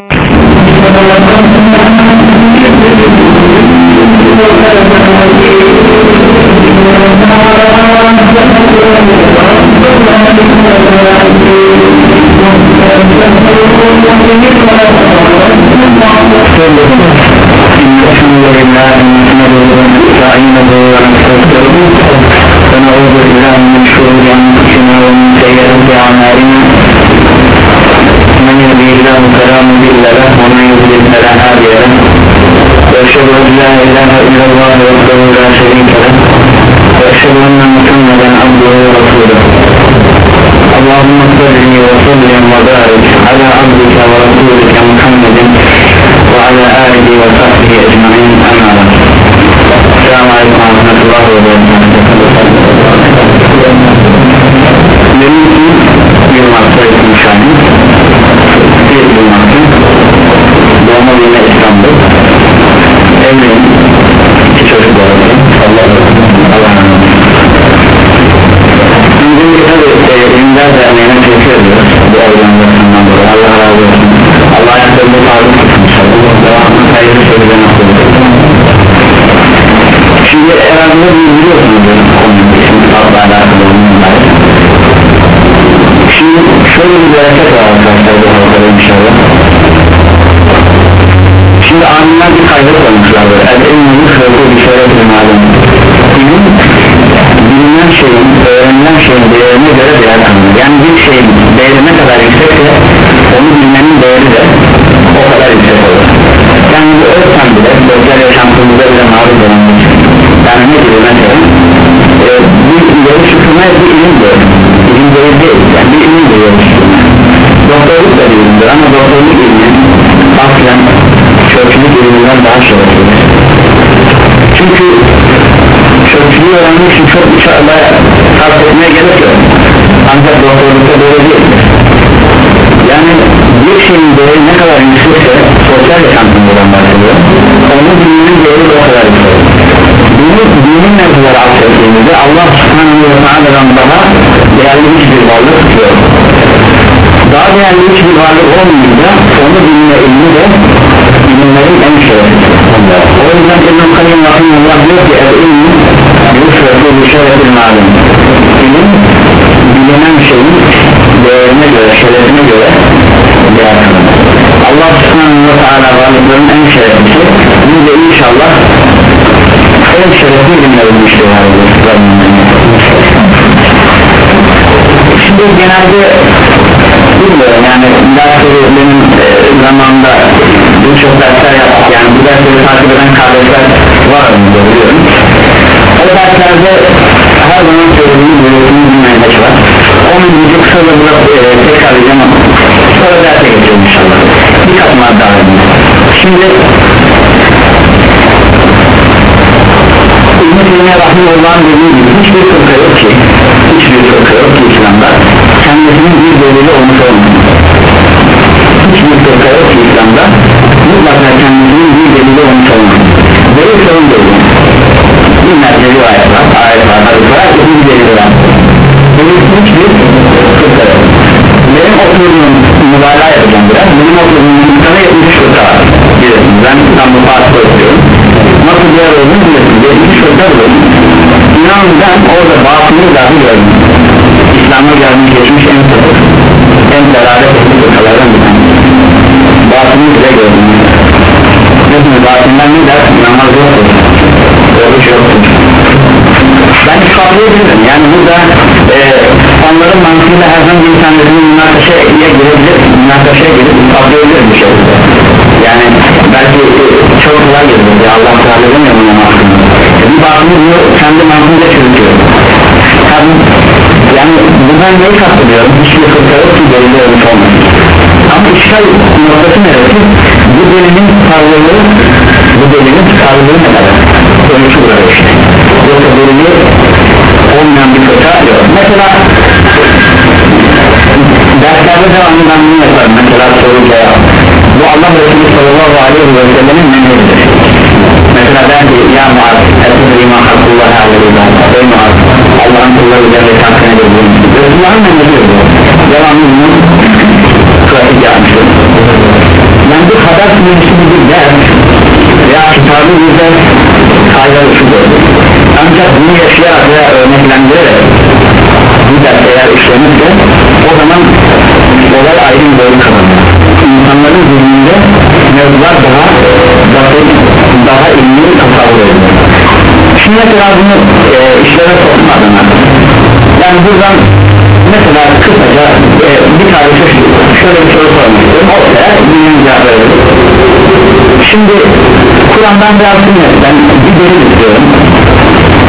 من شرور انفسنا ومن سيئات اعمالنا من يهده الله فلا مضل له ومن يضلل فلا هادي له واشهد ان لا اله الا الله وحده لا شريك له واشهد ان محمدا عبده ورسوله اللهم صل وسلم وبارك على عبدك ورسولك محمد وعلى آله وصحبه أجمعين أما بعد السلام عليكم ورحمة الله وبركاته Benim için bir marka şahit bir marka Doğma yine İstanbul Evliyim İki çocuk var Allah Allah Şimdi tabi e, İmdad Derneği'ne teşekkür ediyoruz. Bu organizasyondan dolayı. Allah razı olsun. Allah ayaklarında sağlık tutsun inşallah. Devamlı hayırlı şeylerine Şimdi herhalde biliyorsunuz konum için Adla alakalı Şimdi şöyle bir bereket var arkadaşlar bu halkada inşallah. Şimdi alimler bir kaydet koymuşlar böyle El ilmi sözü bir şeref malum. İlim bilinen şeyin, öğrenilen şeyin değerine göre değer tanınır Yani bir şeyin değeri ne kadar yüksekse onu bilmenin değeri de o kadar yüksek olur. Yani bu ölçen bile, özel yaşantımızda bile maruz olan Yani ne gibi mesela? E, bir ileri çıkma bir ilim diyor. İlim değil, yani bir ilim diyor Doktorluk da bir ilimdir ama doktorluk ilmi aslen çöpçülük ilminden daha şereflidir Çünkü çöpçülüğü öğrenmek için çok inşallah sarf etmeye gerek yok. Ancak doktorlukta böyle değil. Yani bir şeyin değeri ne kadar yüksekse sosyal yaşantımızdan bahsediyor onun dininin değeri de o kadar yüksek. Dinin, dinin mevzuları aksettiğimizde Allah subhanahu ve teala'dan daha değerli hiçbir varlık yok daha değerli hiçbir varlık olmayınca onu dinle ilmi de ilimlerin en şereflidir o yüzden İbn-i Kayyum Rahimullah diyor ki el ilmi yusrefu bir şerefil malum ilim bilinen şeyin değerine göre şerefine göre değer kılınır. Allah subhanahu ve teala varlıkların en şereflisi biz de inşallah en şerefli ilimlerin işleyenler şimdi genelde bilmiyorum yani dersleri benim e, zamanında birçok dersler yaptık. Yani bu dersleri takip eden kardeşler var önümde biliyorum. O derslerde her zaman söylediğim büyütümün bir var. Onu bizi kısaca bırak e, tekrar edeceğim ama sonra derse geçelim inşallah. Bir katma daha edin şimdi İbn-i Teymiye Rahimullah'ın dediği gibi hiçbir fırka yok ki. Hiçbir fırka yok ki İslam'da kendisinin bir delili olmuş olmuyor hiçbir fırka yok İslam'da. Mutlaka kendisinin bir delili olmuş olmuyor delil sorun delili binlerce rivayet var ayet var. Hadis var herkesin bir delili var. Delil hiçbir fırka yok. Benim oturduğum mübalağa yapacağım benim oturduğum ülkede 73 fırka var biliyorsunuz ben İstanbul Fatih'te oturuyorum. Nasıl bir yer olduğunu biliyorsunuz. 73 fırka var İnanın ben orada batını dahi gördüm İslam'a gelmiş geçmiş en sapık en etmiş fırkalardan bir tanesi. Batını bile gördüm. Biliyorsunuz batından ne der namaz yoktur. Oruç yoktur. Ben ispatlayabilirim yani burada e, onların mantığıyla herhangi bir tanesinin münakaşaya girebilir münakaşaya girip ispatlayabilir bir şekilde yani belki çok kolay gelir ya Allah teala demiyor buna mantığını. Bir batını diyor kendi mantığıyla çürütüyor tabi yani buradan neyi kastediyorum? Hiçbir fırka yok ki belirli olmuş olmasın ama işgal noktası neresi? Bu delinin tutarlılığı bu delinin tutarlılığı ne kadar? Ölçü burada işte. Yoksa delili olmayan bir fırka yok. Mesela derslerde devamlı ben bunu yaparım. Mesela soru cevap. Bu Allah Resulü sallallahu aleyhi ve sellem'in menhecidir mesela der ki ya Muaz etmedi ima hakkullahi aleyhi ey Muaz Allah'ın kulları üzerinde hakkı nedir bu Resulullah'ın menhecidir bu devamlı bunu pratik yapmıştır yani bu haber birisi bir ders veya kitabı bize faydalı şudur ancak bunu yaşayarak veya örneklendirerek bu ders eğer işlenirse o zaman olay ayrı bir boyut kazanır insanların zihninde mevzular daha basit daha ilmi tasavvur edilir şimdi mesela bunu e, işlere sokma adına yani buradan mesela kısaca e, bir tanesi şöyle bir soru sormak istiyorum. Ortaya cevap verelim şimdi Kur'an'dan biraz sünnetten bir delil istiyorum.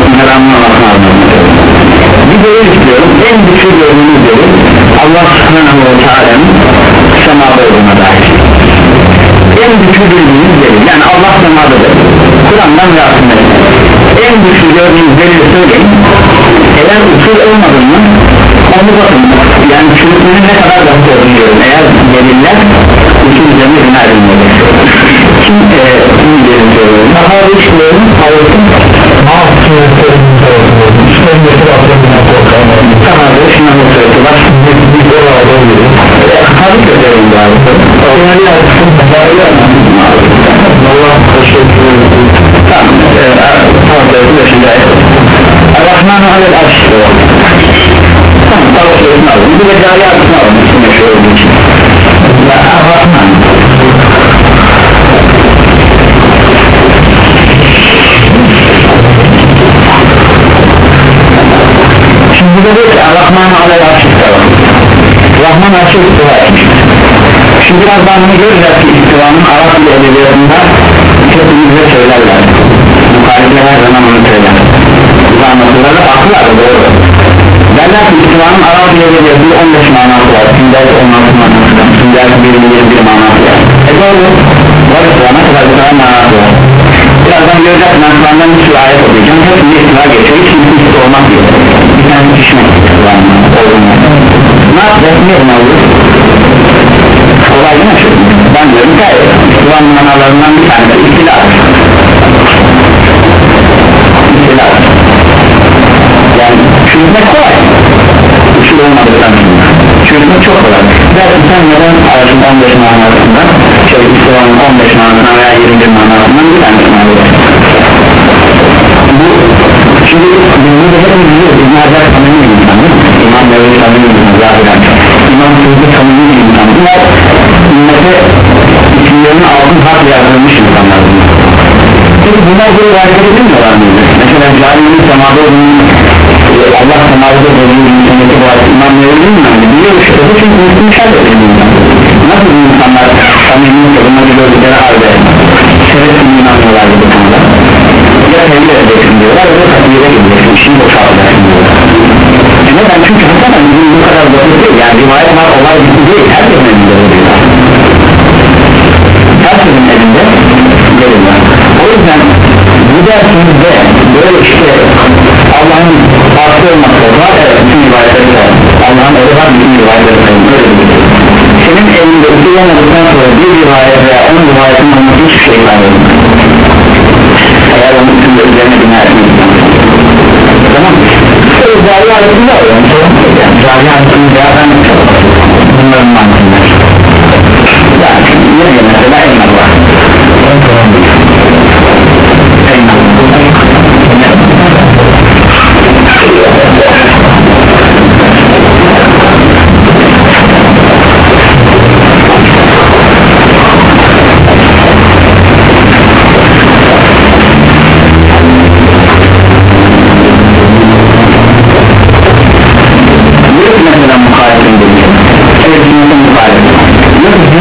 Bunları anlamak lazım bir delil istiyorum. En güçlü gördüğünüz delil Allah subhanahu ve teala'nın semada olduğuna dair en güçlü bildiğiniz delil. Yani Allah semadadır Kur'an'dan ve en güçlü gördüğünüz delili söyleyin eğer usul olmadığını onu bakın. Yani çürütmenin ne kadar basit olduğunu görün eğer deliller usul üzerine bina edilmeli kim e, kim delil söylüyor daha işlerin Allah teşekkür ederim. Tamam, evet, şimdi Rahman alel arş Tamam, tamam, söylesin alın. Bir de cari arşını alın. Şimdi şöyle olduğu için. Rahman. Şimdi de diyor ki Rahman alel arş Rahman arşı. Şimdi birazdan bunu göreceğiz ki istivanın Arap ile edebiyatında güzel söylerler. Muhalifler her zaman onu söyler. Bu anlatılır da aklı var doğru. Derler ki istivanın Arap ile edebiyatında 15 manası var. Sündürlük 16 manası var. Sündürlük 21 manası var. E doğru. Var istivana kadar bir tane manası var. Birazdan göreceğiz Kur'an'dan bir sürü ayet okuyacağım. Hepsinde istiva geçiyor. Hiç kimse olmak yok. Bir tane pişmek Kur'an'dan. Olduğundan. Ne yapacağız? Ne olur? Kolay değil mi? Ben diyorum ki İslam manalarından bir tanesi istilah istilah yani çürütmek kolay. Usul olmadıktan sonra. Çürütmek çok kolay. Belki sen neden aracın 15 manasından şey İslam'ın 15 manasından veya 20 manasından bir tanesini alıyorsun bu şimdi bunu da hep biliyoruz. İbn Hacer samimi bir insan İmam Mevli samimi bir insan zahiren İmam Sözü samimi bir isimlerinin altın harf yazdırılmış insanlar peki bunlar böyle hareket edilmiyorlar mıydı? mesela cahilin semada olduğunu Allah semada olduğunu insanlıkta bu hareket İmam Mevli mi? biliyor bu çünkü bir insan. Nasıl bu insanlar samimi sorunları gördükleri halde sebep inanmıyorlar bu konuda? Ya tevhid edeceksin diyorlar ya da takdire gideceksin işini boşaltacaksın diyorlar. Neden çünkü hakikaten bizim bu kadar basit değil. Yani rivayet var olay bitti değil. Herkesin elinde oluyor herkesin elinde. O yüzden bu dersimizde böyle işte Allah'ın farklı olması var. Evet bütün rivayetleri Allah'ın öyle var bütün rivayetleri şey. senin elinde usulamadıktan sonra bir rivayet veya on rivayetin olması hiçbir şey kaybetmez eğer onun üstünde üzerine bina etmeyeceksin tamam Zari arasında var yani Zari arasında bunların mantığında yani yine mesela eyvallah Yok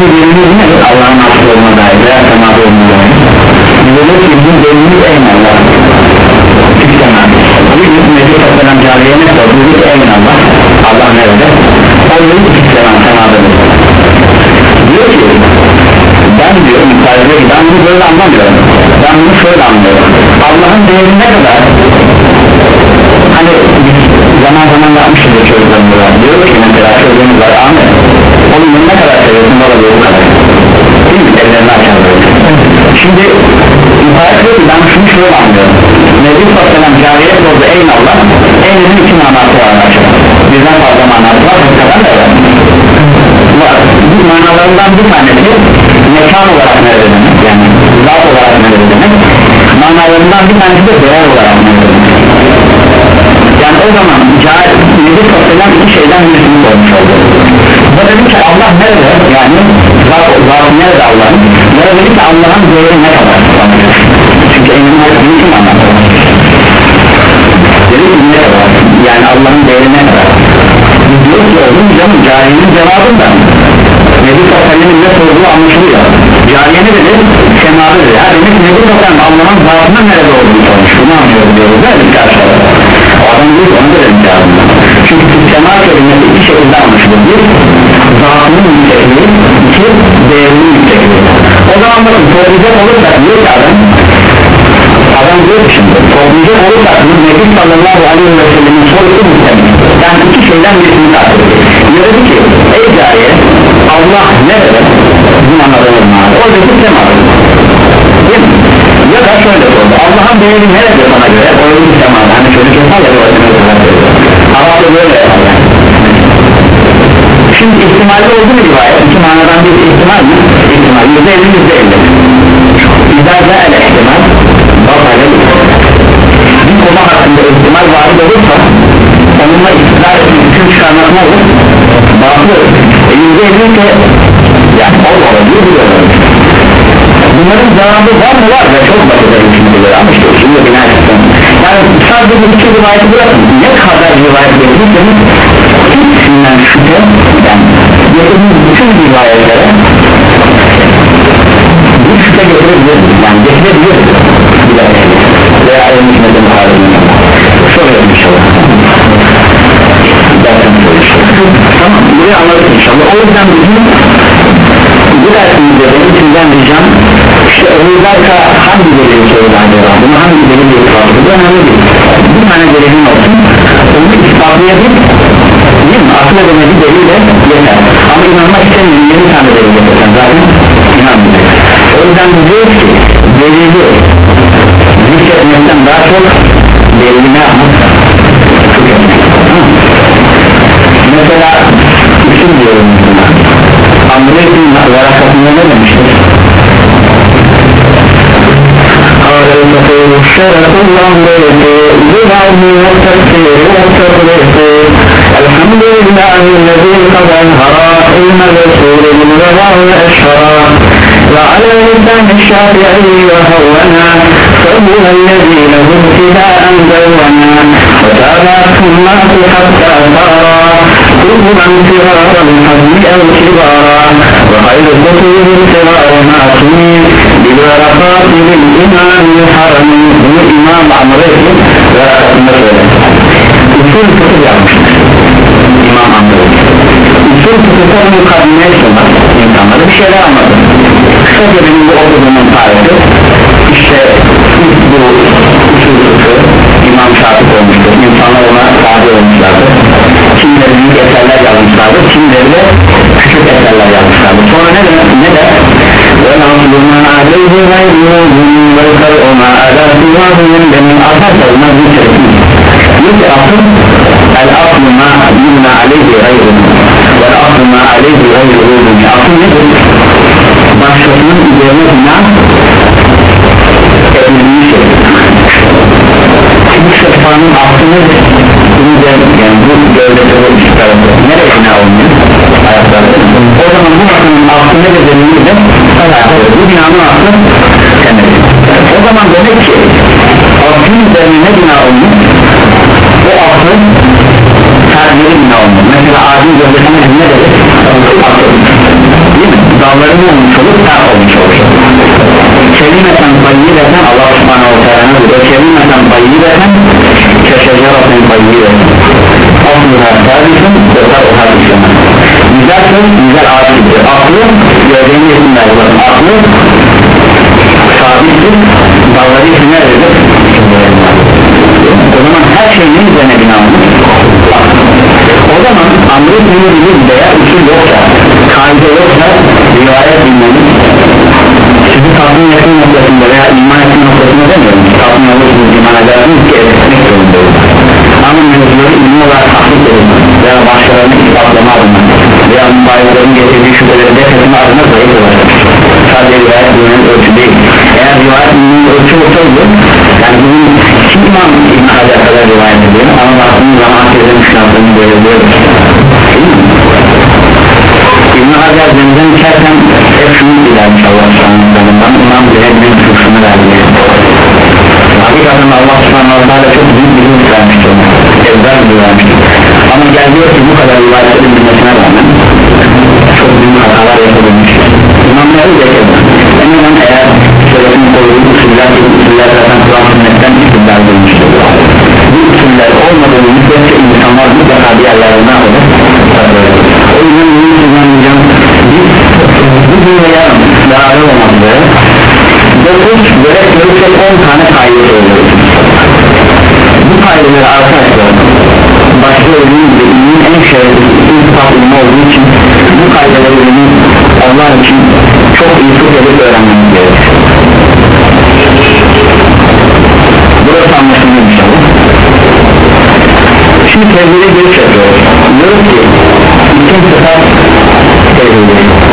bizim delilimiz ne? Allah'ın asıl olma dair veya semada olma dair Bize ki bizim delilimiz eyvallah Sistema Bir gün Nebi Tassalam Cariye ne sordu? Dedi ki eyvallah Allah. Nerede? O ki sistema semadadır Diyor ki ben diyor muhalefet ben bunu böyle anlamıyorum. Ben bunu şöyle anlıyorum. Allah'ın değeri ne kadar? hani biz zaman zaman yapmışız çocuklarımız var diyor ki mesela çocuğumuz var Ahmet onun ne kadar seviyorsun? Bana diyor bu kadar. Değil mi? Ellerini açar Şimdi İmparator diyor ki ben şunu şunu anlıyorum. Nebi Sallam cariye sordu ey Allah Eylül'ün iki manası var acaba? Birden fazla manası var bu kadar da var. Bu manalarından bir tanesi mekan olarak ne demek? Yani zat olarak ne demek? Manalarından bir tanesi de değer olarak ne demek? Yani o zaman cahil nedir toplayan iki şeyden müslüm olmuş oldu bu dedi ki Allah nerede? Yani zatı nerede Allah'ın? Ya da dedi ki Allah'ın değeri ne kadar? Çünkü emin hayatını kim anlatır dedi ki ne kadar? Yani Allah'ın değeri ne kadar? Diyor ki oğlum canım cahilin cevabından Nebi Sosyal'ın ne sorduğu anlaşılıyor. Cariye ne dedi? Semada dedi. Ha demek Nebi Sosyal Allah'ın zatının nerede olduğunu sormuş. Bunu anlıyoruz diyoruz değil mi karşılar adam diyor onu da dedim çünkü sema kelimesi iki şekilde anlaşılır bir zatının yüksekliği iki değerinin yüksekliği o zaman bakın toplayacak olursak diyor ki adam adam diyor ki? Şimdi toplayacak olursak bu Nebi sallallahu aleyhi ve sellem'in sorusu muhtemel yani iki şeyden birisini ediyor diyor ki ey cariye Allah nerede bizim anladığımız mağara o dedi semadır değil mi? Ya da şöyle sordu. Allah'ın değeri nerede sana göre? O dedi semadır hani çocuk yapar ya Arapça böyle yapar şimdi ihtimalde oldu mu rivayet? İki manadan bir ihtimal mi? ihtimal. Yüzde elli yüzde elli. İzâ el ihtimal. Bakale bir. Konu hakkında ihtimal varid olursa onunla iktidar için çıkarmak ne olur? Batıl e yüzde elli ise yani o olabilir olabilir bunların cevabı var mı? Var. Ve çok basit bir ama işte şimdi bina etsin yani sadece bu iki rivayeti bırakın. Ne kadar rivayet getirirseniz hepsinden şüphe yani getirdiğiniz bütün rivayetlere bir şüphe getirebilirsiniz. Yani getirebilirsiniz. Veya en hikmetin halinde soruyorum inşallah tamam. Burayı anladık inşallah o yüzden bizim bu dersimizde benim sizden ricam Ebu'laka hangi delili söyledi acaba bunu hangi delili ispatı bu önemli değil. Bir tane delilin olsun onu ispatlayabilir değil mi? akıl edemedi delille yeter. Ama inanmak istemiyorum yeni tane delil getirsen zaten inanmayacak. O yüzden diyoruz ki delili zikretmekten daha çok delili ne yapmak? Mesela isim diyorum Amret'in varakasında ne demiştir? الشرف الأمريك بالعلم والتفسير والتفريق الحمد لله الذي قد أنهر علم الرسول بالرضا والأشهر وعلى لسان الشافعي وهونا فهو الذي له ابتداء دونا وتابعته الناس حتى صار كل من فرار الحزم أو كبارا وخير الكتب الصغار معصومين بالورقات للإمام الحرمي هو إمام عمرو ورقة المسألة usul fıkıh yapmıştır İmam Amr'ı usul fıkıhta mukadime sunar insanlara bir şeyler anlatır kısaca benim bu okuduğumun tarifi işte bu usul fıkıh İmam Şafik olmuştur insanlar ona tabi olmuşlardır kimleri büyük eserler yazmışlardır kimleri de küçük eserler yazmışlardır sonra ne demek ne de وَنَصْلُ مَا عَلَيْهِ غَيْرُهُ yoksa kaide yoksa rivayet bilmemiz. Sizi tatmin etme noktasında veya iman etme noktasında demiyorum. Tatmin olursunuz iman edersiniz ki etmek zorundayız. Ama mevzuları ilmi olarak tahsis edilmez veya başkalarını ispatlama adına veya mübareklerin getirdiği şüpheleri def etme adına zayıf olacak sadece rivayet bilmenin ölçü değil. Eğer rivayet bilmenin ölçü olsaydı yani bugün kim iman ikna alakalı rivayet ediyor ama baktığımız zaman herkesin müşnaflarını böyle bana biraz benzen içersen hep şunu diler inşallah sanırım imam dileğinin hırsını vermiyor hakikaten Allah subhanahu ta'ala çok büyük bir hırs vermiştir evvel vermiştir ama gel ki bu kadar rivayetlerin bilmesine rağmen çok büyük hatalar yapılmıştır imamları da bu dünyanın beraber olmadığı 9 gerek görürse 10 tane fayda olur bu faydaları arkadaşlar başta olduğum gibi ünlüğün en şerefli ilk tatlımı olduğu için bu faydaları ünlüğün onlar için çok iyi tut edip öğrenmemiz gerekir burası anlaşılmıyor inşallah şey şimdi tezleri görüş yapıyoruz diyoruz ki bütün sefer tezleri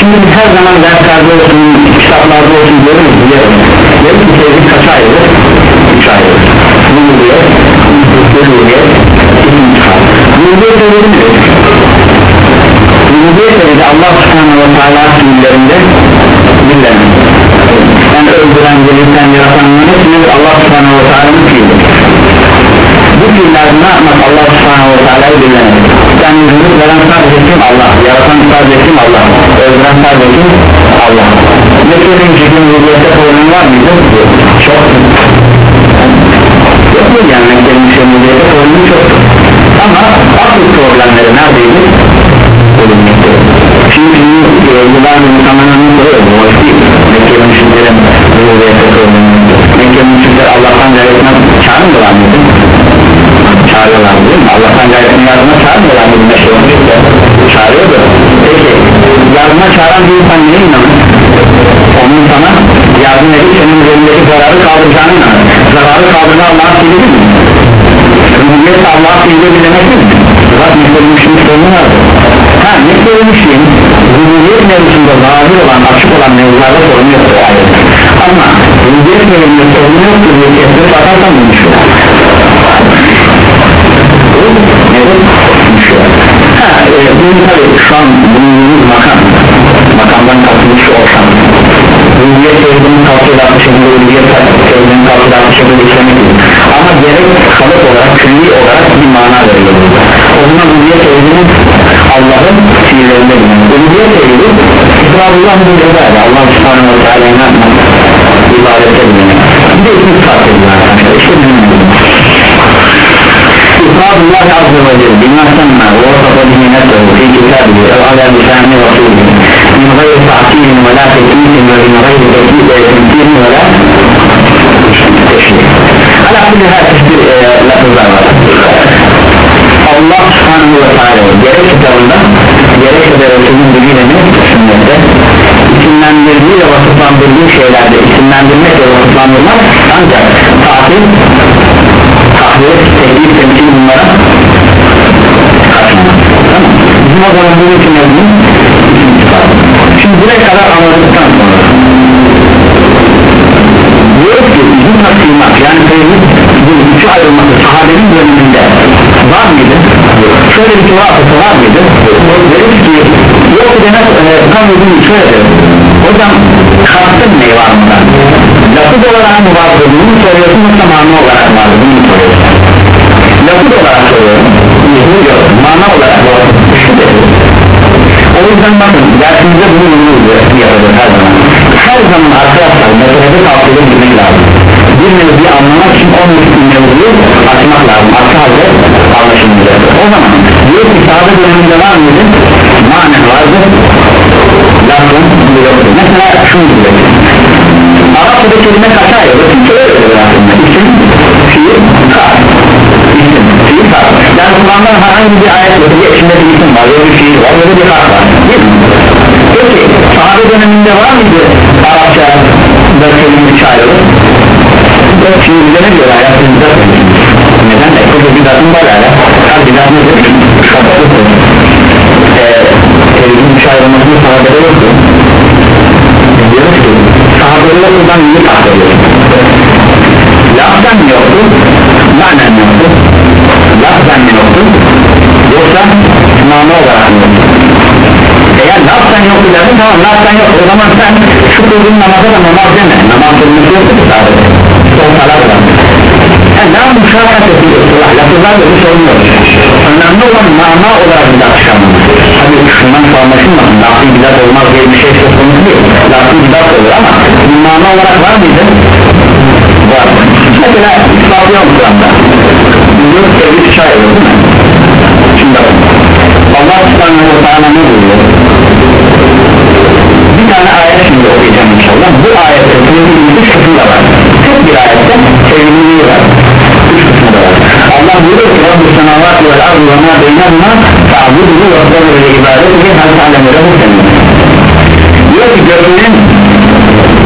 şimdi biz her zaman derslerde olsun kitaplarda olsun görürüz biliyoruz diyoruz ki tevhid kaç ayrılır? üç ayrılır rububiyet, rububiyet, intikam rububiyet tevhidi nedir? rububiyet tevhidi Allah subhanahu ve teala fiillerinde birlenir yani öldüren, dirilten, yaratanların hepsini Allah subhanahu ve teala'nın fiili. Bu fiillerde ne yapmak Allah subhanahu ve teala'yı birlenir yani rızık veren sadece kim? Allah. Yaratan sadece kim? Allah. Öldüren sadece kim? Allah. Mekke'nin ciddi rububiyette problem var mıydı? çok. Yok mu yani? Mekke'nin rububiyette problemi çok. Ama asıl problemleri neredeydi? Ölümlükte Şimdi e, yıllardır insanların soruyor bu değil. Mekke'nin müşriklerin rububiyette problemi Mekke'nin müşrikler Allah'tan gayretine çağırmıyorlar mıydı? Çağırıyorlar değil mi? Allah'tan gayretine yardıma çağırmıyorlar mıydı? Meşhur olmuştu Çağırıyordu Peki yardıma çağıran bir insan neye inanır? Onun sana yardım edip senin üzerindeki zararı kaldıracağına inanır Zararı kaldırma Allah'ın değil mi? Rububiyet Allah'ın bir demek mi? Bak müşterilmişin sorunu vardı Ha müşterilmişin Rububiyet mevzusunda zahir olan açık olan mevzularda sorunu yoktur ayrı Ama rububiyet mevzusunda sorunu yoktur diye kestirip atarsan bunu düşüyor e, bunu tabi şu an bulunduğumuz makam Makamdan kalkmış ortam Rububiyet mevzunun kalkıyla atlı şekilde Rububiyet mevzunun kalkıyla atlı şekilde işlemek gibi Ama gerek kalıp olarak külli olarak bir mana veriyor O zaman rububiyet mevzunun Allah'ın fiillerinde bulunur Rububiyet mevzu İsrarullah bir ibadet Allah subhanahu wa ta'ala inanmak ibadete bulunur Bir de ikinci ediyor arkadaşlar İşte bizim إفراد الله عز وجل بما سمى ووصف به نفسه في كتابه أو على لسان رسوله من غير تعطيل ولا تكييف ومن غير تمثيل ولا تشريع على كل هذا تشبيه لفظ Allah subhanahu ve teala gerek kitabında gerekse de Resulün diliyle mi sünnette isimlendirdiği ve vasıflandırdığı şeylerde isimlendirmek ve vasıflandırmak ancak tatil tahvil, teklif, temsil bunlara kaçmaz tamam bizim o bunun için yazdım şimdi buraya kadar anladıktan sonra diyoruz ki bu taksimat yani tevhid bu üçü ayrılması sahabenin döneminde var mıydı? şöyle bir tuhafası var mıydı? deriz ki yok demek e, tam uzun şöyle hocam kastın ne var mı? lafız olarak mı vardı bunu soruyorsun yoksa mana olarak mı vardı bunu soruyorsun? Lafız olarak soruyorum yok mana olarak o yüzden bakın dersimizde bunu yapacağız her zaman. Her zaman arkadaşlar meselede tavsiye bilmek lazım. Bir mevzuyu anlamak için o mevzuyu açmak lazım. Aksi halde anlaşılmayacak. O zaman diyor ki sahabe döneminde var mıydı? manen vardı. Lafın yoktu mesela şunu diyor. Arapçada kelime kaça ayrılır? Türkçe öyle diyor aslında. İsim, yani Kur'an'dan herhangi bir ayet yok. Bir içinde bir isim var, ya bir fiil var, ya bir kar var. Değil mi? Peki sahabe döneminde var mıydı Arapça da kelime? Şimdi bize ne diyorlar ya? Neden? De kızı bir datın var hala her bir datın nedir? kapatır eee üç ayrılmasını sahabede yoktu. Diyoruz ki sahabede buradan iyi takılıyor laftan yoktu manen yoktu laftan mı yoktu yoksa mana olarak mı eğer laftan yoktu dedin tamam laftan yok o zaman sen şu kılgın namaza da namaz deme. Namaz kılması yoktu ki sadece. Son salat var yani daha müşahat ediyor lafızlarla bir sorun yok önemli olan mana olarak bir akşamımız tabi şundan anlaşılmasın lafı bidat olmaz diye bir şey söz konusu değil. Lafı bidat olur ama mana olarak var mıydı? var. Mesela yok Kur'an'da. Diyor değil mi? şimdi Allah subhanahu wa ta'ala ne buyuruyor? bir tane ayet şimdi okuyacağım inşallah bu ayet üç kısmı da var tek bir ayette tevhidini var Allah buyuruyor ki Rabbi semavat ve ardı ve ma beynahuma ta'buduhu ve sabır ve ibadetihi hal ta'lemu lehu diyor ki göklerin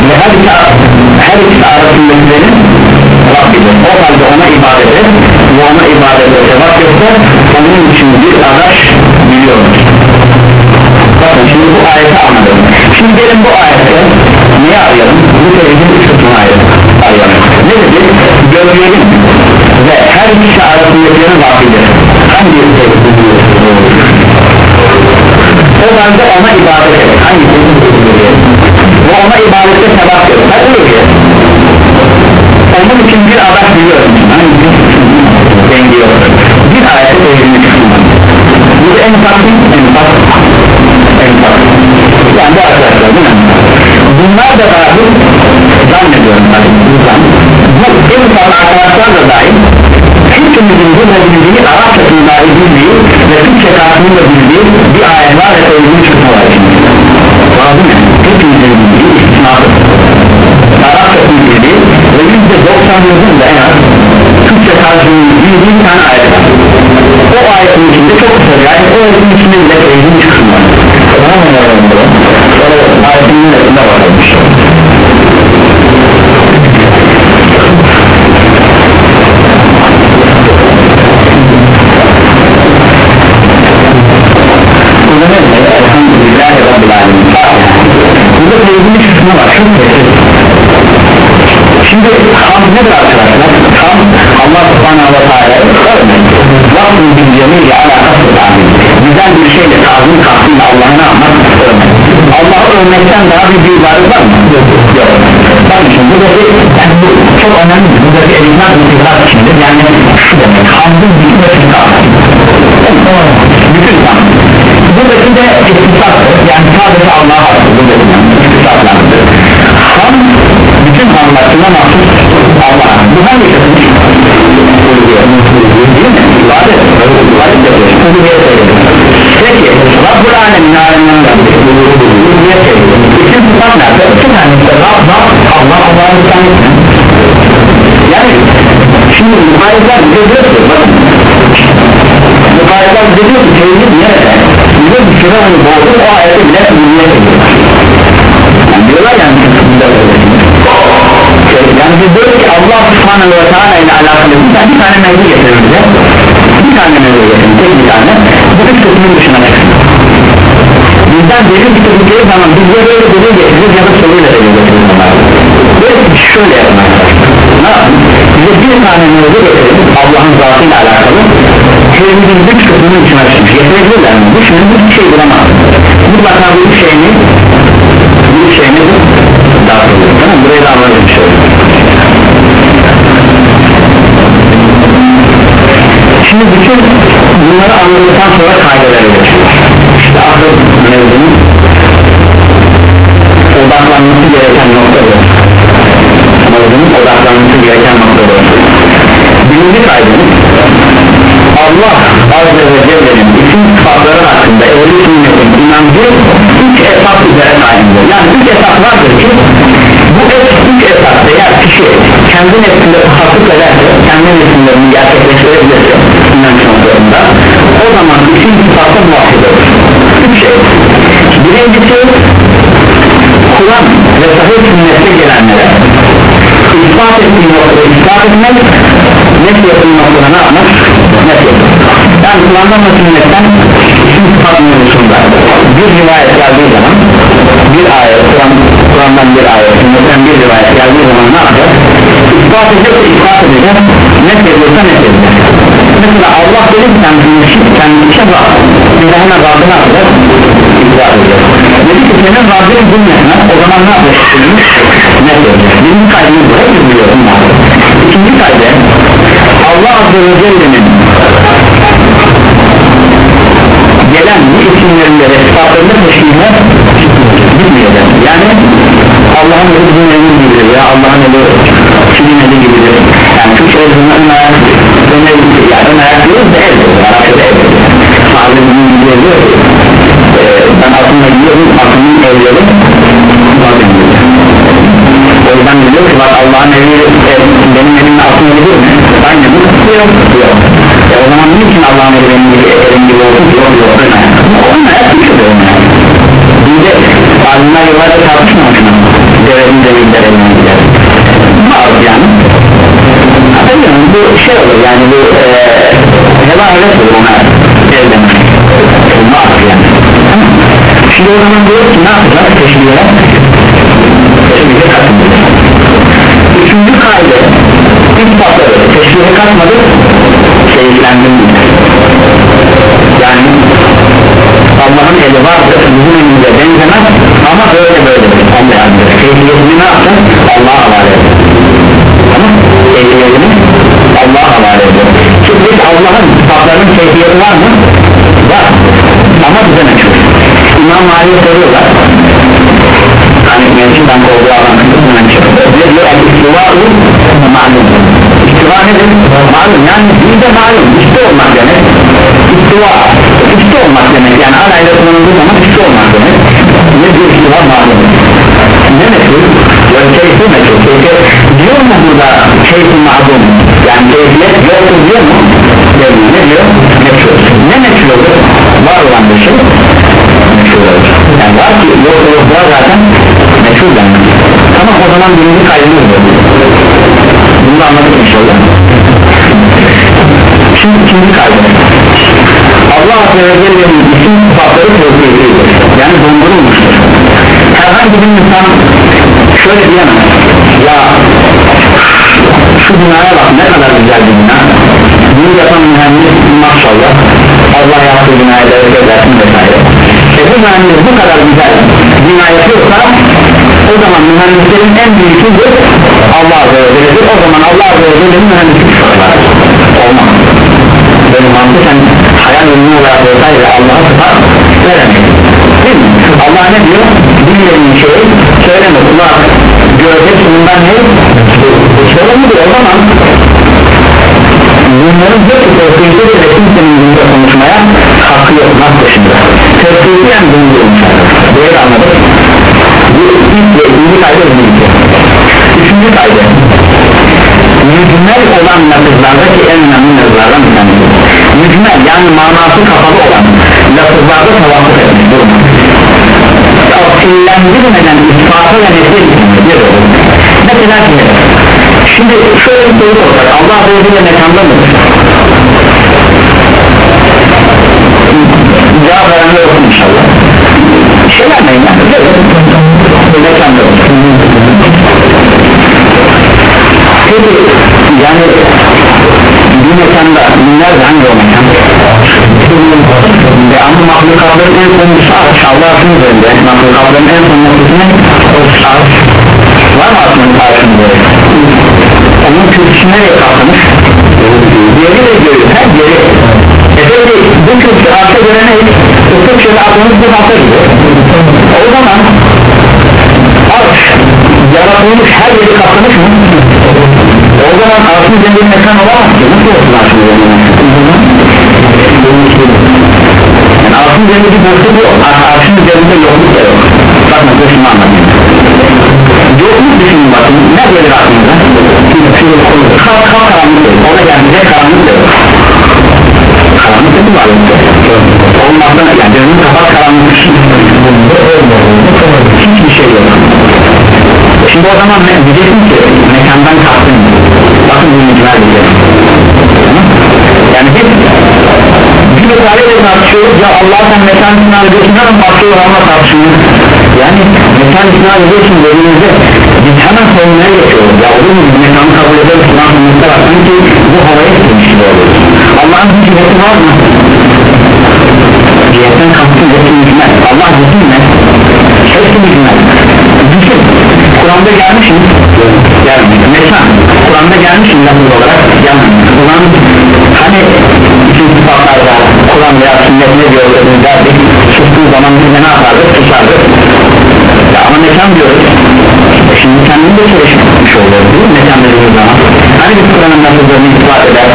ve her iki, her ikisi arasındakilerin Rabbidir o halde ona ibadet et ve ona ibadet et cevap yoksa onun için bir araç biliyoruz bakın şimdi bu ayeti anladım. Şimdi gelin bu ayette niye arayalım? Bu tevhidin üç kısmını arayalım. Ne dedi? Göklerin ve her ikisi arasındakilerin Rabbidir hangi tevhid o halde ona ibadet et. Hangi ve ona ibadette sebep yok hadi ki onun için bir adak biliyorum hangi dengi yok? Bir ayette tevhidini çıkmıyor bu en farklı en farklı en farklı yani bu arkadaşlar değil mi? Bunlar da dahil zannediyorum tabii bu zan. Bu en farklı arkadaşlar da dahil hepimizin burada bildiği Arapça tümleri bildiği ve Türkçe karşılığında bildiği bir ayet var ve tevhidini çıkmıyor Anladın mı? Doksanlığın da en az Türkçe karşılığında bildiği bir tane ayet var. O ayetin içinde çok kısa bir ayet o ayetin içinde bile Tamam mı? Ayetin neresinde varmış Allah'ı övmekten daha bir bir ibadet var mı? Yok. Bakın şimdi burada bir yani bu çok önemli Burada bir elimden intihar içindir Yani şu demek hamdın bütün kapsın Bütün hamd Buradaki de istisnaktır Yani sadece Allah'a Buradaki istisnaklardır Ham bütün hamlarına mahsus Allah'a Bu hangi kısmı? Değil mi? İbadet Peki Rabbul Alemin ediyorsun Bütün sıfat nerede? İki tanesi Rab, Rab, Allah, Allah'ın tanesi Yani Şimdi mukayetler bize diyor ki Bakın Mukayetler bize diyor ki Tevhid nerede? Bize bir süre onu boğdu O ayette bile uluhiyet ediyor yani diyorlar yani yani biz diyoruz ki Allah subhanahu ve teala ile alakalı bir tane, bir mevzu getirir bize. Bir tane mevzu getirir tek bir tane. Bu üç kısmın dışına çıkın bizden delil getirdikleri zaman biz ya böyle delil getiririz ya da soruyla delil getiririz böyle bir şöyle yapın arkadaşlar. Bize bir tane mevzu getirin Allah'ın zatıyla alakalı. Tevhidin üç kısmının içine çıkmış. Getirebilirler mi? Bu şimdi bir şey bulamaz. Mutlaka bu üç şeyini bir şeyimiz dahil oluyor tamam burayı da anlayalım şöyle şimdi bütün bunları anladıktan sonra kaydelere geçiyor işte akıl mevzunun odaklanması gereken nokta bu mevzunun odaklanması gereken nokta bu birinci kaydımız Allah Azze ve Celle'nin isim sıfatları hakkında ehli sünnetin inancı üç esas üzere kaynıyor yani üç esas vardır ki bu üç esas eğer kişi kendi nefsinde tahakkuk ederse kendi nefsinde gerçekleştirebilirse inanç noktalarında o zaman isim sıfatı muhafız olur üç şey. Birincisi Kur'an ve sahih sünnette gelenlere ispat ettiği noktada ispat etmek net yapın noktada ne yapmak? Net yapın yani Kur'an'dan ve sünnetten isim sıfat mevzusunda bir rivayet geldiği zaman bir ayet Kur'an Kur'an'dan bir ayet sünnetten bir rivayet geldiği zaman ne yapacak? İspat edecek de ispat edecek net yapıyorsa mesela Allah dedi ki kendisi kendisi için var biz de hemen Rabb'i ne yapacak ispat edecek dedi ki senin Rabbinin bilmesine o zaman ne yapacak net yapacak birinci kaydımız bu hepimiz biliyoruz ikinci kaydı Allah Azze ve Celle'nin gelen bu isimlerinde ve sıfatlarında gitmeyecek yani Allah'ın eli bizim elimiz ya Allah'ın eli eli gibidir. Yani Türkçe elinden ön döne gittik yani ön ayak diyoruz da el olur Arapçada el olur Hazreti Bilgi diyor ki e, ben aklımda gidiyorum aklımın evleri bazen gidiyor o yüzden diyor ki bak Allah'ın evi e, benim evimle aklımda gidiyor mu? ben gidiyorum diyor diyor e o zaman niçin Allah'ın evi benim gibi evim gibi olsun diyor diyor ön ayak ön ayak bir şey diyor bir de alimler yıllarda tartışmamış mı? Deverin demin deverin deverin bu şey olur yani bu e, heva heves olur ona. Evden maaf yani. Şimdi o zaman diyor ki ne yapacağız? Teşbihe teşbihe katılmıyor üçüncü kaide ilk patladı teşbihe katmadı keyiflendim. Yani Allah'ın eli vardır bizim elimize benzemez. Ama böyle böyle. Allah anlıyor keyfiyetini ne yaptın Allah'a var. Ama keyfiyetini Allah'a havale edin çünkü biz Allah'ın sıfatlarının keyfiyeti var mı? var. Ama bize meçhul İmam Mali'ye soruyorlar. Hani mevzudan kovduğu alan kısmından çıkıyor ne diyor? El-istiva'u malum. İstiva nedir? malum. Yani bizde malum. Üstte olmak demek. İstiva. Üstte olmak demek. Yani alayla kullanıldığı zaman üstte olmak demek. Ne diyor istiva malum? Ne meçhul? yani keyfi meçhul? Diyor mu burada keyfi malum yani keyfiyet yoktur diyor mu? demiyor ne diyor? meçhul ne meçhul olur? var olan bir şey. Meçhul olur yani var ki yok yok var zaten meçhul yani. Tamam o zaman birinci kaydımız bu. Bunu da anladık inşallah. Şimdi ikinci kaydı. Allah Azze ve Celle'nin isim sıfatları tevkiyetidir yani dondurulmuştur. Herhangi bir insan şöyle diyemez. Ya şu binaya bak ne kadar güzel bir bina. Bunu yapan mühendis maşallah. Allah yaptığı binaya da edersin vesaire. E bu mühendis bu kadar güzel bina yapıyorsa o zaman mühendislerin en büyüğüdür Allah Azze ve o zaman Allah Azze ve Celle'nin mühendislik olmaz. Böyle mantıken hayal ürünü olarak olsaydı Allah'a sıfat veremeyiz? Allah ne diyor? bilmediğin şeyi söyleme kulak görecek bundan ne? sorumludur o zaman bunların hepsi tevkiyeti ve kimsenin dininde konuşmaya hakkı yok. Nas dışında tevkiyeti yani dondurulmuş böyle anladık bu ilk ve ikinci kaydı önemli üçüncü kaydı mücmel olan lafızlarda ki en önemli lafızlardan bir tanesi. Mücmel yani manası kapalı olan lafızlarda tavakkuf etmek. Durma tafsillendirmeden ispatı ve nesil mesela şimdi şimdi şöyle bir soru sorsak Allah Azze ve mekanda mıdır? cevap verenler olsun inşallah. Şey vermeyin yani mekanda peki yani bir mekanda binlerce hangi o mekan ve ama mahlukatların en sonuncusu arş Allah'ın üzerinde. Mahlukatların en son noktası ne? arş var mı arşın üzeri onun kürsüsü nereye kalkmış? geri de görüyor her geri. E bu kürsü arşa göre ne? ufuk şöyle aklımız bir hafta gibi. O zaman arş yaratılmış her yeri kaplamış mı? o zaman arşın üzerinde mekan olamaz ki. Nasıl olsun arşın üzerinde arşın üzerinde bir boşluk yok. Arşın üzerinde yokluk da yok. Bak mesela şunu anlatayım. Yokluk düşünün bakın ne gelir aklınıza kalk kalk karanlık yok. Ona geldiğinde karanlık da yok? Karanlık da var olmazdan yani gözünü kapat karanlık hiçbir şey yok. Şimdi o zaman ne diyeceksin ki mekandan kalktın. Bakın bu mükemmel diyeceksin yani bir meseleyle tartışıyoruz. Ya Allah sen mekan isnat ediyorsun hemen farklı olanla tartışıyoruz. Yani mekan isnat ediyorsun dediğimizde biz hemen savunmaya geçiyoruz. Ya olur mu mekanı kabul ederiz Kur'an sünnette var. Sanki bu havaya sıkmış gibi oluyoruz Allah'ın ciheti var mı? Cihetten kastım hepsi mükemmel Allah bütün ne? hepsi mükemmel bütün Kur'an'da gelmiş mi? gelmiş mekan Kur'an'da gelmiş mi olarak? gelmiş Kur'an hani bütün sıfatlarda Kur'an veya sünnet ne diyor derdik sustuğu zaman biz ne yapardık? susardık ya ama mekan diyoruz e şimdi kendini de çalışmış oluyoruz değil mi? mekan dediğimiz zaman hani biz Kur'an'ın lafızlarını ispat eder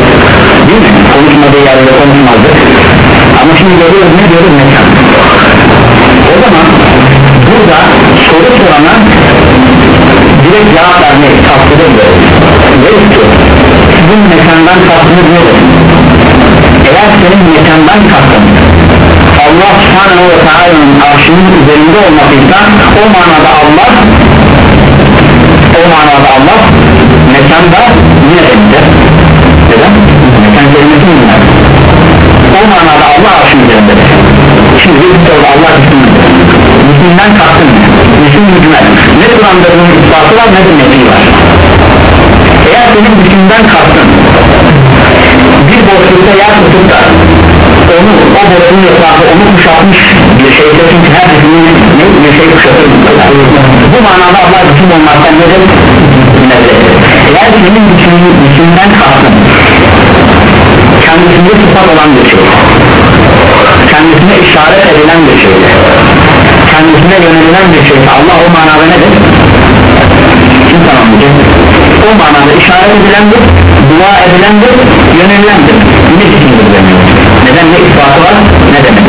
değil mi? konuşmadığı yerde konuşmazdık ama şimdi görüyoruz ne diyoruz mekan o zaman burada soru sorana direkt cevap vermek kastıdır deriz ki sizin mekandan kastınız nedir? Eğer senin mekandan kastın Allah subhanahu ve teala'nın arşının üzerinde olmasıysa o manada Allah o manada Allah mekanda yine denir neden? mekan kelimesi mi o manada Allah arşın üzerindedir şimdi bir soru Allah ismidir isminden kastın isim mücmel ne Kur'an'da bunun ispatı var ne de metni var? Eğer senin bütünden kastın boşlukta yer tutup da onu o boşluğun etrafı onu kuşatmış bir şey çünkü her zihninin bir şey kuşatır bu manada Allah bütün olmaktan nedir? Münezzehtir eğer senin bütünün, bütünden kastın kendisinde sıfat olan bir şey. Kendisine işaret edilen bir şey. Kendisine yönelilen bir şey. Allah o manada nedir? kim tamamlayacak? o manada işaret edilendir dua edilendir yönelilendir. Yine isimdir deniyor neden ne ispatı var ne demek?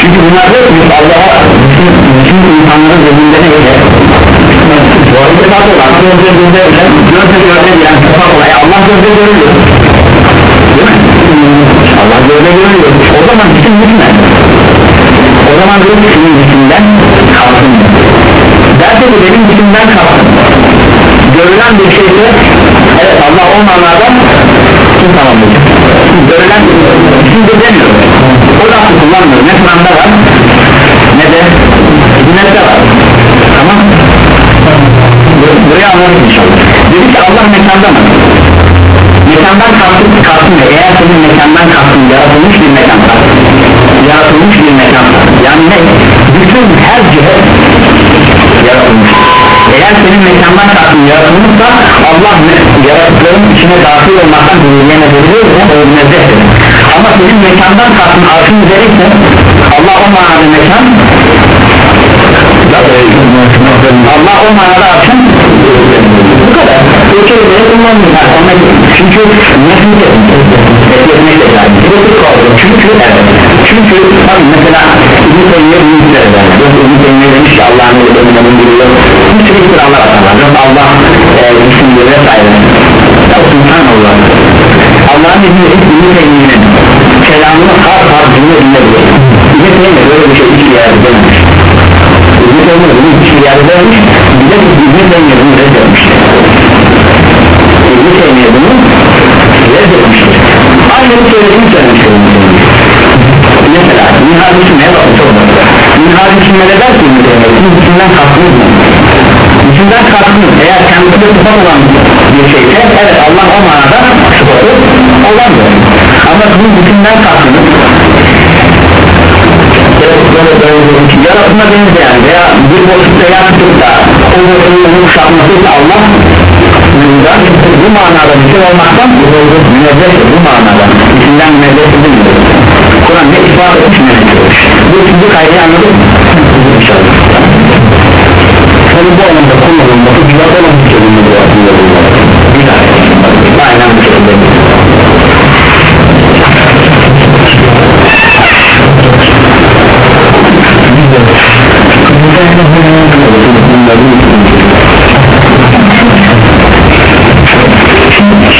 Çünkü bunlar da Allah'a bütün, bütün insanların zihninde ne bu arada sıfat olan gözle gözle ölen gözle gözle bilen sıfat olan e Allah gözle görülüyor? Allah gözle görülüyor o zaman bütün bitmez o zaman bir senin bütünden kalsın. Derse ki benim bütünden kalsın. Görülen bir şeyse evet Allah o manada kim tamamlayacak? Görülen bütündür demiyor o lafı kullanmıyor. Ne Kur'an'da var ne de sünnette var. Tamam. Buraya anladık inşallah. Dedi ki Allah mekanda mı mekandan kalktı kalktı eğer senin mekandan kalktın yaratılmış bir mekan yaratılmış bir mekan yani ne? Bütün her cihet yaratılmış. Eğer senin mekandan kalktın yaratılmışsa Allah yaratıkların içine dahil olmaktan hürriyene veriyor ve o münezzehtir ama senin mekandan kalktın arşın üzeriyse Allah o manada mekan Allah o manada arşın bu kadar bu kelimeyi kullanmıyor çünkü nefret etmekle yani çünkü evet çünkü tabii mesela İbn-i Teymiye büyükler İbn-i Teymiye demiş ki Allah'ın ölümünün biliyor bir sürü iftiralar atarlar yok Allah isimleri vesaire. Ya subhanallah. Allah'ın izni İbn-i Teymiye'nin kelamını har har cümle dinlebilir İbn-i Teymiye böyle bir şey hiç bir yerde dememiş. İbn-i Teymiye bunu hiç bir yerde dememiş. Bir de İbn-i Teymiye bunu reddetmiştir Teymiye bunu reddetmiştir aynı bir söylediğini söylemiştir mesela minhaj düşünmeye bakın çok basit minhaj düşünmede der ki siz mı bütünden kalktınız eğer kendisinde sıfat olan bir şeyse evet Allah o manada sıfatı olandır. Ama sizin bütünden kalktınız yaratma benzeyen veya bir boşlukta yarattık da o boşluğun kuşatmasıyla Allah bu manada bir şey olmaktan münezzehtir bu manada içinden münezzehtir değil Kur'an ne ifade etmiş münezzehtir bu ikinci kaydı anladın mı? inşallah tabi bu anlamda kullanılması güzel olan bir kelime bu aslında güzel aynen bu şekilde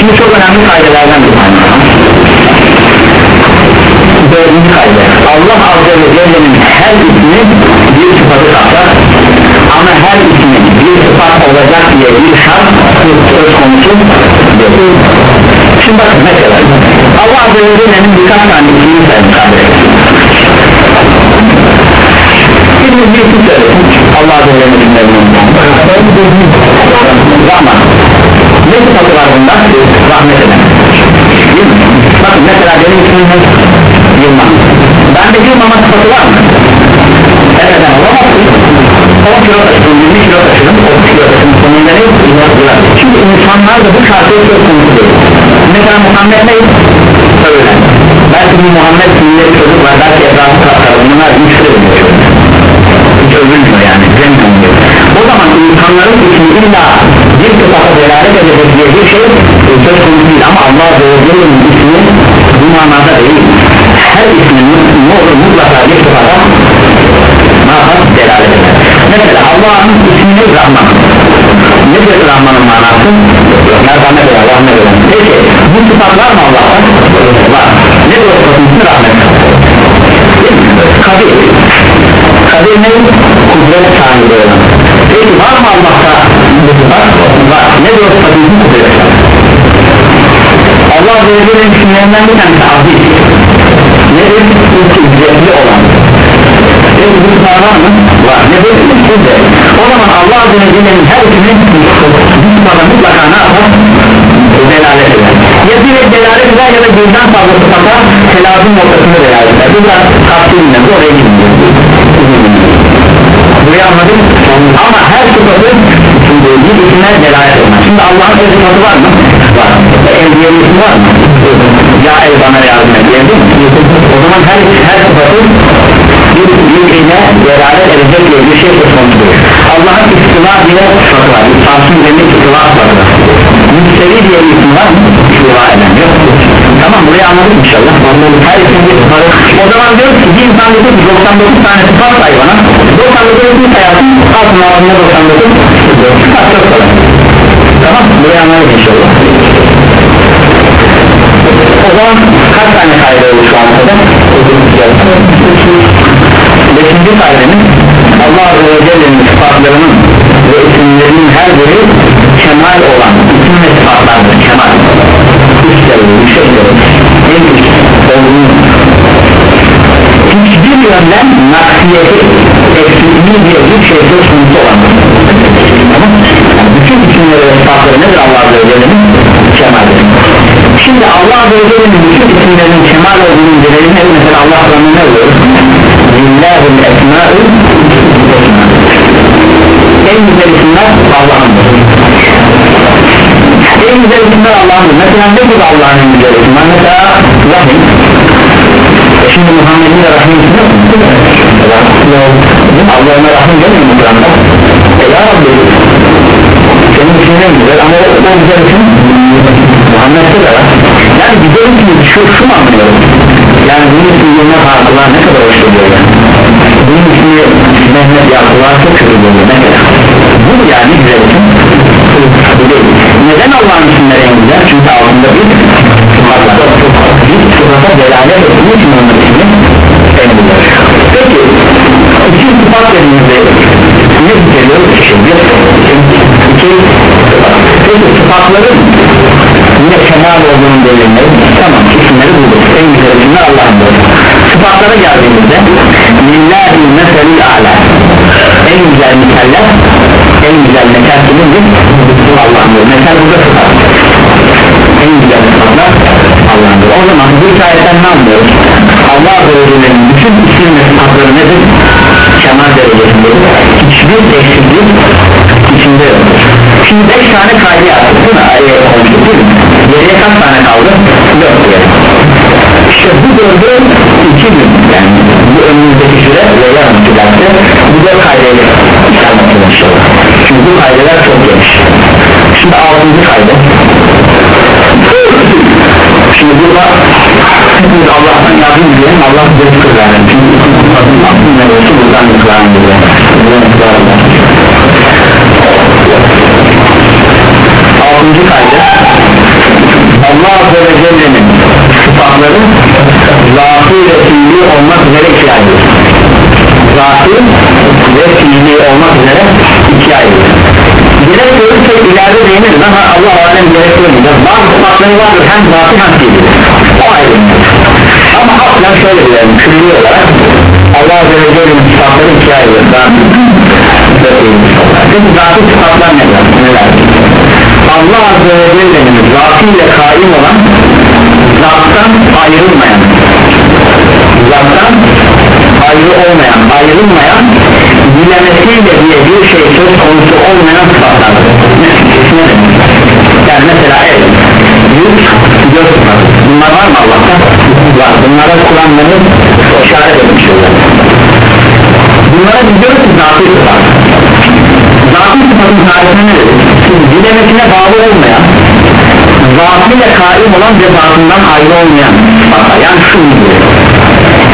Şimdi çok önemli kaydelerden bir tanesi. Dördüncü kayde Allah Azze ve Celle'nin her ismi bir sıfatı kapsar Ama her ismin bir sıfat olacak diye bir şart söz konusu değil. Şimdi bakın mesela Allah Azze ve Celle'nin birkaç tane ismini sayın kardeşler Şimdi bir isim Allah Azze ve Celle'nin Rahman ne sıfatı var bunda? Rahmet eden Bakın mesela benim ismim? Yılmaz Bende Yılmaz'a sıfatı var mı? Evet ben olamaz 10 kilo taşıdım, 20 kilo taşıdım 30 kilo taşıdım sonunda ne? Çünkü insanlar da bu şartı söz konusu değil Mesela Muhammed ne? Öyle Belki bir Muhammed isimli çocuk var Belki etrafı kaptar Bunlar güçlü oluyor Hiç övülmüyor yani Bilmiyor o zaman insanların ismi illa bir sıfata delalet edecek diye bir şey söz konusu değil. Ama Allah Celle'nin ismi bu manada değil. Her ismin ne olur mutlaka bir sıfata ne yapar delalet eder. Mesela Allah'ın ismi ne Rahman nedir Rahman'ın manası? Merhamet eder rahmet eder. Peki bu sıfat var mı Allah'ta var. Nedir o sıfatın ismi? Rahmet. Kadir kadir ne? Kudret sahibi olan. Peki var mı Allah'ta? Bu sıfat var. Nedir o sıfatın kudret. Allah Celle'nin isimlerinden bir tanesi aziz. Nedir? ücretli olan. Peki bu var mı? var. Nedir? kudret. O zaman Allah Celle'nin her ismi bir sıfata mutlaka ne yapar? delalet eder. Yazı ve delalet eder ya da birden fazla sıfata telazım noktasını delalet eder bu da bilmez oraya gitmiyor burayı anladın ama her sıfatın bir isimler delalet etmez şimdi Allah'ın el sıfatı var mı? var. El diyelim ismi var mı? ya el bana yardım et diyelim o zaman her, her sıfatın bir birbirine delalet edecek diye bir şey söz konusudur. Allah'ın istiva diye sıfatı var. Farsın üzerinde istiva sıfatı var Müstevi diye bir isim var mı? İstiva eden yok. Tamam burayı anladık inşallah. Her isim bir sıfatı o zaman diyoruz ki bir insan dedi ki 99 tane sıfat say bana 99 ismi sayarsın altına altına 99 sıfat çok kolay tamam burayı anladık inşallah. O zaman kaç tane kayda oldu şu an? Kadar? Beşinci kaydemiz Allah Azze ve Celle'nin sıfatlarının ve isimlerinin her biri kemal olan isim ve kemal. Üstleri, yüksekleri en üst olduğunu hiçbir yönden naksiyeti eksikliği diye bir şey söz konusu olamaz. Bütün isimleri ve sıfatları nedir Allah Azze ve Celle'nin kemaldir şimdi Allah Azze ve Celle'nin bütün isimlerinin kemal olduğunu delili ne mesela Allah Azze ne diyor? Lillahul esma'u en güzel isimler Allah'ındır en güzel isimler Allah'ındır mesela ne gibi Allah'ın en güzel isimler mesela Rahim. Şimdi Muhammed'in de Rahim ismi yok mu? Allah'ına Rahim demiyor mu Kur'an'da? E ya Rabbi. Senin ismin en güzel? Ama o güzel isim Muhammed'de de var. Yani güzel ismi şu, şu mu anlıyorum? Yani bunun ismi Yılmaz Haklılar ne kadar hoş oluyor yani? Bunun ismi Mehmet Yaklılar çok kötü oluyor kadar bu yani güzel isim bu değil neden Allah'ın isimleri en çünkü altında bir sıfat var. Bir sıfata delalet ettiği için onun ismi en güzel. Peki iki sıfat dediğimizde ne geliyor? Bir, iki, sıfat peki sıfatların yine kemal olduğunu belirlemek tamam isimleri bulduk. En güzel isimler Allah'ın sıfatlara geldiğimizde lillahi meselil ala. En güzel metaller en güzel metal kimindir? Allah'ın metal burada sıfat en güzel sıfatlar Allah'ın o zaman bu hikayetten ne anlıyoruz? Allah Azze'nin bütün isim ve sıfatları nedir? kemal derecesindedir hiçbir eksiklik içinde yoktur şimdi 5 tane kaydı yaptık değil mi? Geriye kaç tane kaldı? 4 diye işte bu dördü 2 gün. Yani bu önümüzdeki süre ve derste bu 4 kaydıyla işaretli inşallah çünkü bu kaydeler çok geniş. Şimdi 6. kaydı şimdi burada hepimiz Allah'tan yardım dileyelim. Allah bize şükür versin. Çünkü olsa buradan ikram ediyor buradan ikram ediyor altıncı kaydı Allah Azze ve Celle'nin sıfatları zatı ve fiili olmak üzere iki ayrı zatı ve fiili olmak üzere iki ayrı gerek görürsek ileride değiniriz ama Allah alem gerek görmeyeceğiz. Bazı sıfatları vardır hem zatı hem fiili. O ayrı ama aslen şöyle diyelim külli olarak Allah Azze ve Celle'nin sıfatları ikiye ayrılır. Zatı ve fiili peki zatı sıfatlar neler? neler? Allah Azze ve Celle'nin zatıyla kaim olan zattan ayrılmayan zattan ayrı olmayan ayrılmayan dilemesiyle diye bir şey söz konusu olmayan sıfatlardır yani mesela el yüz göz bunlar var mı Allah'ta? var. Bunlara Kur'anları işaret etmiş bunlara biz diyoruz ki zatı sıfat zatı sıfatın tarifine ne dedik? dilemesine bağlı olmayan zatıyla kaim olan ve ayrı olmayan sıfatlar yani şu gibi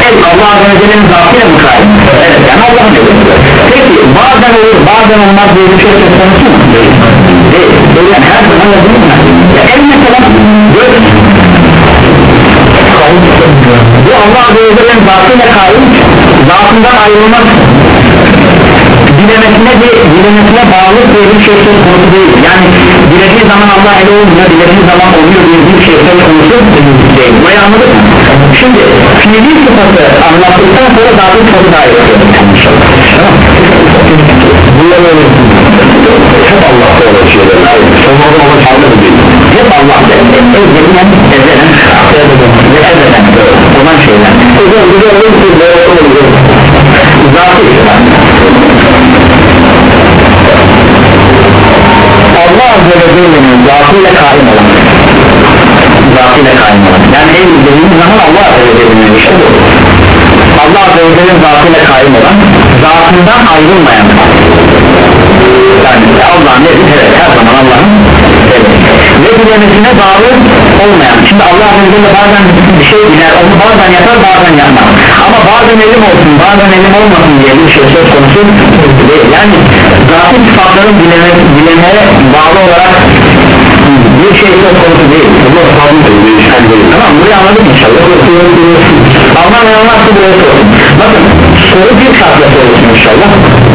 el Allah Azze ve Celle'nin zatıyla mı evet yani Allah'ın dedi peki bazen olur bazen olmaz diye bir şey söz konusu mu? değil. Değil. Her zaman yazılır mı? ya el mesela göz bu Allah Azze ve Celle'nin zatıyla kaim zatından ayrılmaz dilemesine bir dilemesine bağlı diye bir şey söz konusu değil. Yani dilediği zaman Allah ele olmuyor dilediği zaman oluyor diye bir şey söz konusu değil. Burayı anladık mı? şimdi fiili sıfatı anlattıktan sonra zatı sıfatı daha yapıyoruz tamam. Bunlar öyle hep Allah'ta olan şeyler. Sonunda olan şeyler değil? Hep Allah'ta. Ezelen Ve ezelen olan şeyler. Zatı ispat Allah Azze ve Celle'nin zatıyla kaim olan zatıyla kaim olan yani en dediğimiz zaman Allah Azze ve Celle'nin işte bu. Allah Azze ve Celle'nin zatıyla kaim olan zatından ayrılmayan. Yani Allah'ın nedir? Evet her zaman Allah'ın dilemesine bağlı olmayan. Şimdi Allah Azze bazen bir şey diler onu bazen yapar bazen yapmaz. Ama bazen elim olsun bazen elim olmasın diye bir şey söz konusu değil. Yani zatı sıfatların dileme, dilemeye bağlı olarak bir şey söz konusu değil. Allah tamam burayı anladık inşallah. Anlamayanlar da buraya sorun. Bakın soru bir şartla sorulsun inşallah.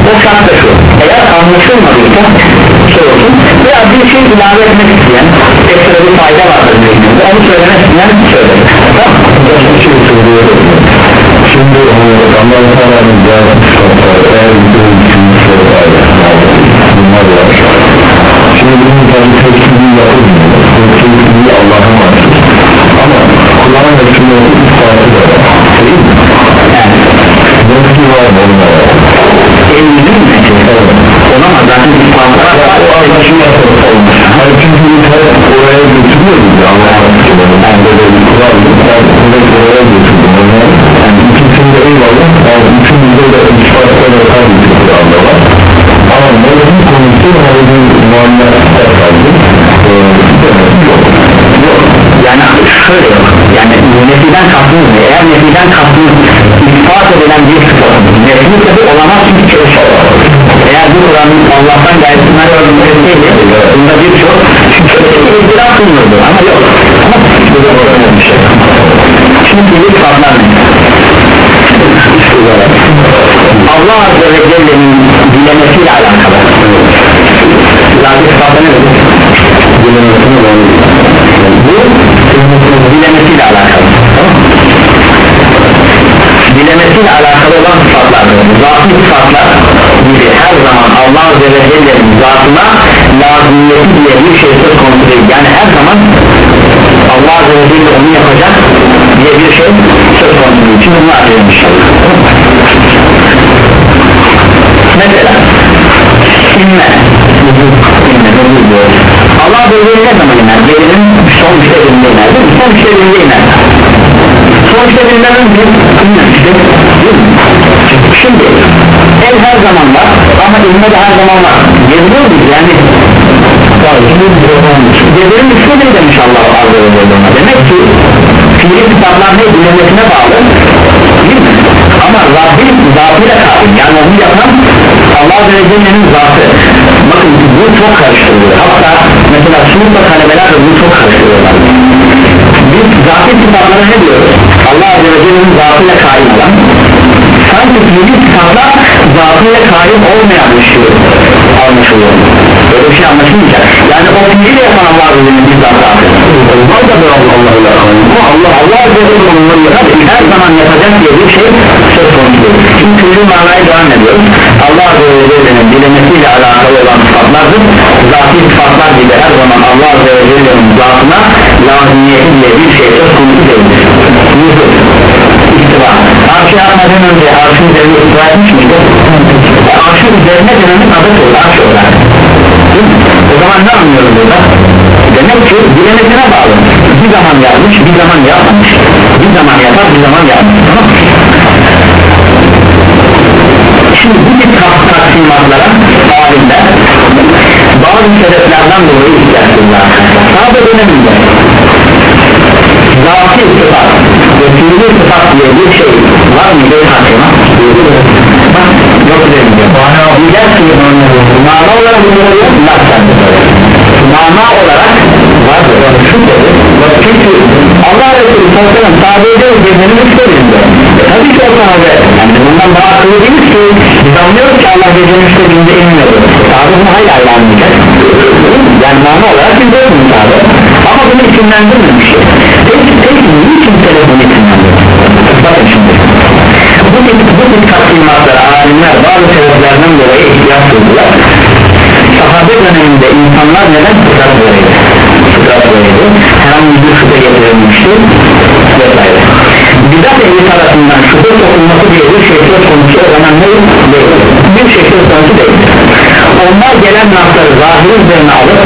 O şart da şu. Eğer anlaşılmadıysa sorulsun veya bir şey ilave etmek isteyen ekstra bir fayda vardır zihninde onu söylemek isteyen söyler tamam. Şimdi Allah-u Teala'nın diğer eğer bir Tabi tepkili yapılmıyor Tepkili Allah'a mahsus Ama Kur'an ve sünnetin ispatı da Değil mi? yani Tepki var onlara? elimizin mi? Evet. Olamaz zaten ispatlar var o anlaşılma olmuş Hayır çünkü nefiden kastınız ne? Eğer nefiden kastınız ispat edilen bir sıfat nefi tabi olamaz çünkü çok eğer bu Kur'an'ın Allah'tan gayesinden öğrenmeseydi bunda birçok itiraf bulunurdu ama yok. Ama burada öğrenmiş şey şimdi bir sıfatlar Allah Azze ve Celle'nin dilemesiyle alakalı. Zaten sıfatlar ne dedi? Dilemesine bu dilemesiyle alakalı. Tamam dilemesiyle alakalı olan sıfatlardır zatı sıfatlar gibi her zaman Allah Azze ve Celle'nin zatına lazımiyeti diye bir şey söz konusu değil. Yani her zaman Allah Azze ve Celle onu yapacak diye bir şey söz konusu değil. Şimdi bunu arayalım inşallah. Mesela inme inme ne diyor Allah Azze ve Celle ne zaman iner gelinin son işlerinde iner değil mi? Son işlerinde iner son inmemiştir şimdi el her zaman var ama inme de her zaman var. Yazılıyor mu yani Cebirin üstüne demiş Allah Azze ve demek ki fiili kitaplar ne? Dinlemesine bağlı. Değil mi? ama Rabbin zatıyla kabil yani onu yapan Allah Azze ve Celle'nin zatı bakın bu çok karıştırılıyor hatta mesela sınıfla talebeler de bunu çok karıştırıyorlar. Biz zatı kitaplara ne diyoruz? Allah Azze ve Celle'nin zatıyla kaim olan. Sanki fiili kitaplar zatıyla kaim olmayan bir şey anlaşılıyor. Böyle bir şey anlaşılmayacak. Yani o fiili yapan Allah Azze ve Celle'nin bizzat zatı Onlar da bir Allah'la bu Allah Allah Azze ve Celle'nin onları yapar. Her zaman yapacak diye bir şey söz konusu şimdi şu manaya devam ediyoruz. Allah Azze ve Celle'nin dilemesiyle alakalı olan sıfatlardır. Zatî sıfatlar gibi her zaman Allah Azze ve Celle'nin zatına lazımiyeti diye bir şey söz konusu değildir İstiva Arşı yapmadan önce arşın üzerine istiva etmiş miydi? Arşın üzerine dönemin adı olur arş olarak? O zaman ne anlıyoruz burada? Demek ki dilemesine bağlı Bir zaman yapmış bir zaman yapmamış Bir zaman yapar bir zaman yapmış? Şimdi bu tip taksimatlara alimler bazı sebeplerden dolayı ihtiyaçlılar Sağda döneminde Zatı sıfat ve fiili sıfat diye bir şey var mı bir taksima? Yok demiyor Diyeceğiz ki mana olarak bunları Nasıl Mana olarak şu dedi. Çünkü Allah Resulü Sallallahu sadece gecenin üstlerinde Tabii ki o sahabe. Yani bundan daha akıllı değiliz ki. Biz anlıyoruz ki Allah gecenin üstlerinde inmiyordu Sahabe bunu hayli anlayacak. Yani mana olarak biz de sahabe. Ama bunu isimlendirmemiş Peki, peki niçin telefonu isimlendirmiş? Bakın şimdi bu tip, bu tip taksimatlara alimler bazı sebeplerden dolayı ihtiyaç duydular. Sahabe döneminde insanlar neden fıtrat böyleydi? Fıtrat böyleydi. Herhangi bir şüphe getirilmişti vesaire. Bidat ehli tarafından şüphe sokulması diye bir şey söz konusu o zaman ne değil. Bir şey söz konusu değil. Onlar gelen nasları zahir üzerine alıp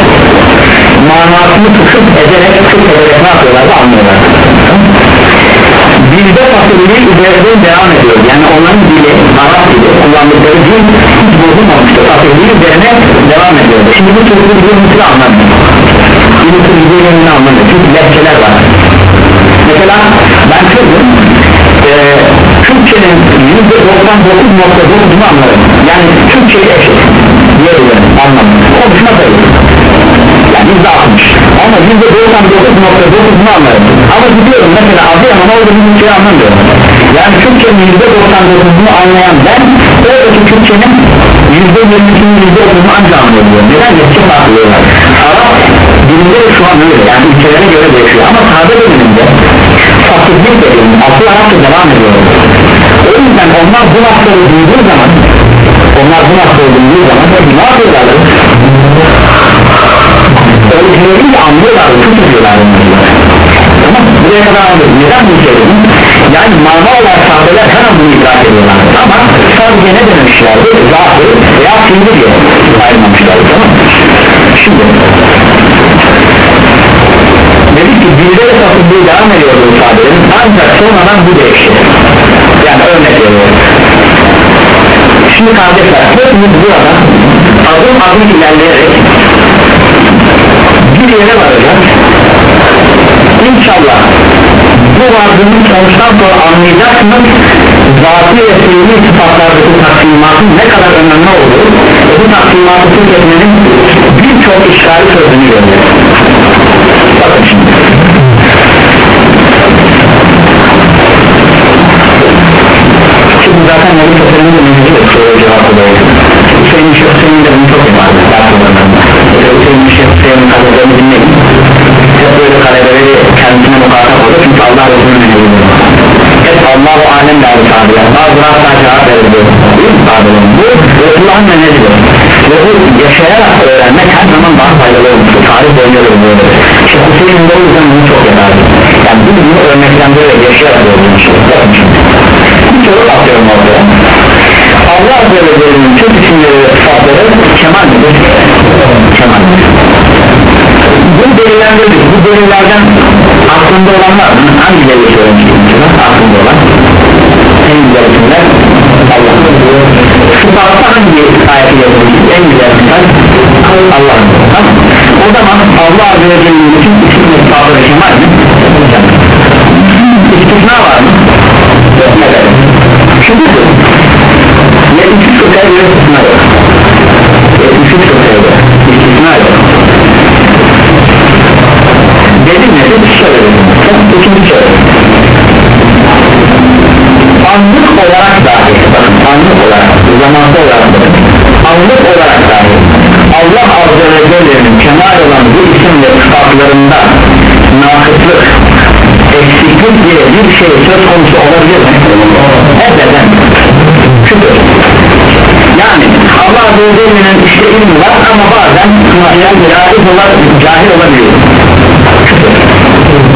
manasını tutup ederek tutup ederek ne yapıyorlar da anlıyorlar dilde fasıllığı üzerinden devam ediyor. Yani onların dili Arap dili kullandıkları dil hiç bozulmamıştır. Fasıllığı üzerine devam ediyor. Şimdi bu türlü bir mutlu anlamıyor? Bir türlü bir yönünü anlamıyor? Çünkü lehçeler var. Mesela ben Türk'üm ee, Türkçenin yüzde 99.9'unu anlarım yani Türkçeyi eşit diyebilirim anlamı. Konuşma sayılır yani yüzde 60 ama yüzde 99.9'unu anlarım ama gidiyorum mesela Adıyaman olduğunu Türkçeyi anlamıyorum yani Türkçenin yüzde 99'unu anlayan ben oradaki Türkçenin yüzde 20'sini yüzde 10'unu ancak anlayabiliyorum. Neden? Geçim farklıyorlar Arap dilinde de şu an öyle. Yani ülkelere göre değişiyor. Ama sahada bölümünde fakirlik dediğim asıl Arapça devam ediyor. O yüzden onlar bu lafları duyduğu zaman onlar bu lafları duyduğu zaman ne yapıyorlar? Orijinaliyle anlıyorlar çok ediyorlar tamam buraya kadar anladım neden bunu söyledim? Yani mana olarak sahabeler hemen bunu idrak ediyorlar. Ama sadece ne demişlerdi zahir veya fiili diye ayrılmamışlardı. Tamam şimdi dedik ki dilde de satıldığı devam ediyor bu ifadelerin ancak sonradan bu değişti. Yani örnek veriyorum şimdi kardeşler hepimiz burada adım adım ilerleyerek bir yere varacak. İnşallah bu vardığımız sonuçtan sonra anlayacaksınız. Zatı ve fiili sıfatlardaki taksimatın ne kadar önemli olduğu ve bu taksimatı tüketmenin birçok işgali çözdüğünü görüyoruz. Bakın şimdi. Şimdi zaten Nebi Sosyal'ın soru cevabı da oldu Hüseyin Şık Hüseyin de bunu çok yapar Hüseyin Şık Hüseyin kadınlarını dinleyin hep böyle kaleleri kendisine muhatap olur çünkü Allah Resulü'nü biliyor hep Allah-u Alem derdi sahabeler bazıları hatta cevap verildi sahabelerin bu Resulullah'ın menhecidir ve bu yaşayarak öğrenmek her zaman daha faydalı olmuştur tarih boyunca da böyle Şeyh Hüseyin de o yüzden bunu çok yapardı yani bu bunu örneklendirerek yaşayarak öğrenmiş bakın şimdi bir soru atıyorum ortaya Allah Azze ve Celle'nin tüm isimleri ve sıfatları kemal kemal. Bu delillendirdik bu delillerden aklında olan var mı? hangi delil söylemiştik mesela aklında olan. En güzel isimler. Allah'ın sıfatta hangi ayeti yazılmıştık en güzel sıfat Allah'ın. O zaman Allah Azze ve Celle'nin bütün isim ve sıfatları kemal. Var mı? yok bu 73 fıkhaya göre istisna yok. 73 fıkhaya göre istisna yok. Dedim ne bir söyledim ikinci söyledim anlık olarak dahi bakın anlık olarak zamansal olarak bakın anlık olarak dahi Allah Azze ve Celle'nin kemal olan bu isim ve sıfatlarında nakıtlık eksiklik diye bir şey söz konusu olabilir mi? Ebeden yani Allah Azze ve Celle'nin işte ilmi var ama bazen cahil, olar, cahil olabiliyor.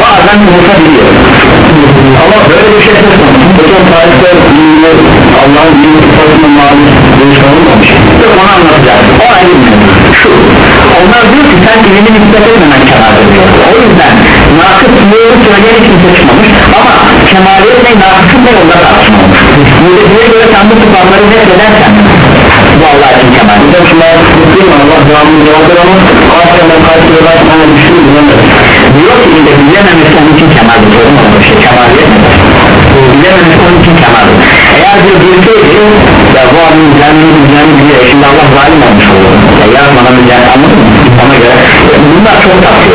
Bazen unutabiliyor. Ama böyle bir şey söz konusu hocam tarihte Allah'ın ilmi sıfatına mağlup bir şey olmamış. Yok onu anlatacağız o ayrı bir şu onlar diyor ki sen ilmi nispet etmemen diyor o yüzden nakıt diyoru söyleyen kimse çıkmamış. Ama kemaliyet ne nakıtın ne yolda tartışmamış Muhtediye göre sen bu sıfatları net edersen. Bu Allah için kemal? Bir de değil mi Allah devamlı cevaplar ama Asya'dan karşılar sana düştüğü diyor ki ille bilememesi onun için kemaldir sorun olur şey kemaliyet bilememesi onun için kemaldir eğer bir bilseydi ya bu adamın düzenli düzenli biliyor şimdi Allah zalim olmuş olur. Ya yazmadan düzenli anladın mı? Ona göre bunlar çok tatlı.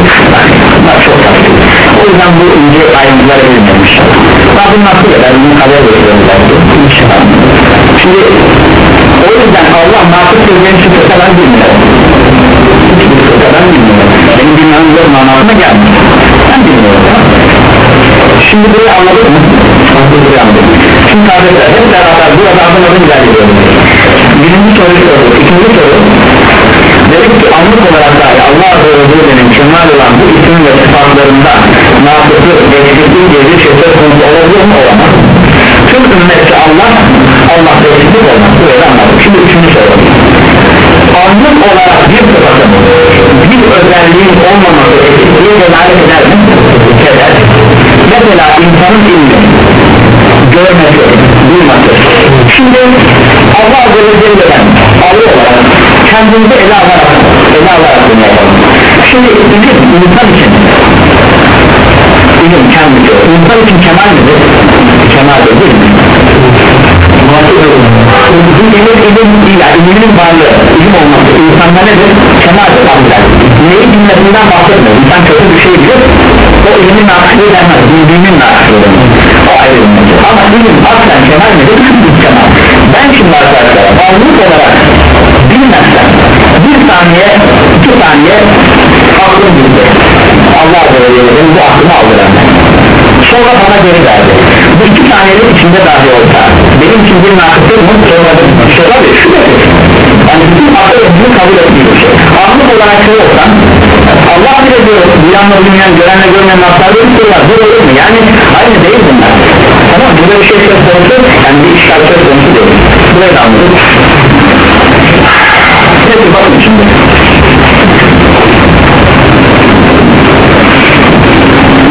Bunlar çok tatlı yüzden bu ince ayrıntıları bilmemiş Rabbim nasıl eder? Bunu kaleye veriyoruz şimdi o yüzden Allah nakit sözlerini şu fıkhadan bilmiyor. Hiçbir fıkhadan bilmiyor. Benim bilmem zor manasına gelmiyor ben bilmiyorum. Şimdi burayı anladık mı? burayı anladık şimdi kardeşler hep beraber burada adım adım ilerliyoruz birinci soruyu sorduk ikinci soru dedik ki anlık olarak dahi Allah Azze ve Celle'nin kemal olan bu isim ve sıfatlarında nasıfı, geçtikliği gezi şekilde konusu olabilir mi? Olamaz. Tüm ümmetçi Allah, Allah değişiklik olmaz. Böyle anladım. Şimdi üçüncü soru. Anlık olarak bir sıfatın, bir özelliğin olmaması eksikliği delalet eder mi? Keder. Mesela insanın ilmi, görmesi, duyması. Şimdi Allah Azze ve Celle'den, Allah olarak kendimizi ele alarak ele alarak bunu şimdi ilim insan için ilim kendisi insan için kemal midir? kemaldir değil mi? İlim ilim yani ilimin varlığı ilim olması insanda nedir? kemaldir ancak neyi bilmesinden bahsetmiyor insan kötü bir şey bilir o ilimin nakışlığı denmez bildiğinin denmez o ayrı ama ilim aslen kemal midir? kemal ben şimdi arkadaşlar varlık olarak saniye iki saniye aklım gitti. Allah ve Celle'nin bu aklımı aldı benden sonra bana geri verdi bu iki saniyenin içinde dahi olsa benim için bir nakıtır mı? bir şey tabii şüphesiz yani bütün akıl ettiğini kabul ettiği bir şey. Akıl olarak şey olsan Allah bile diyor duyanla duymayan görenle görmeyen naslar bir şey var bu olur mu? Yani aynı değil bunlar. Tamam burada bir şey söz konusu yani bir işgal söz konusu değil. Burayı da anladık peki bakın şimdi.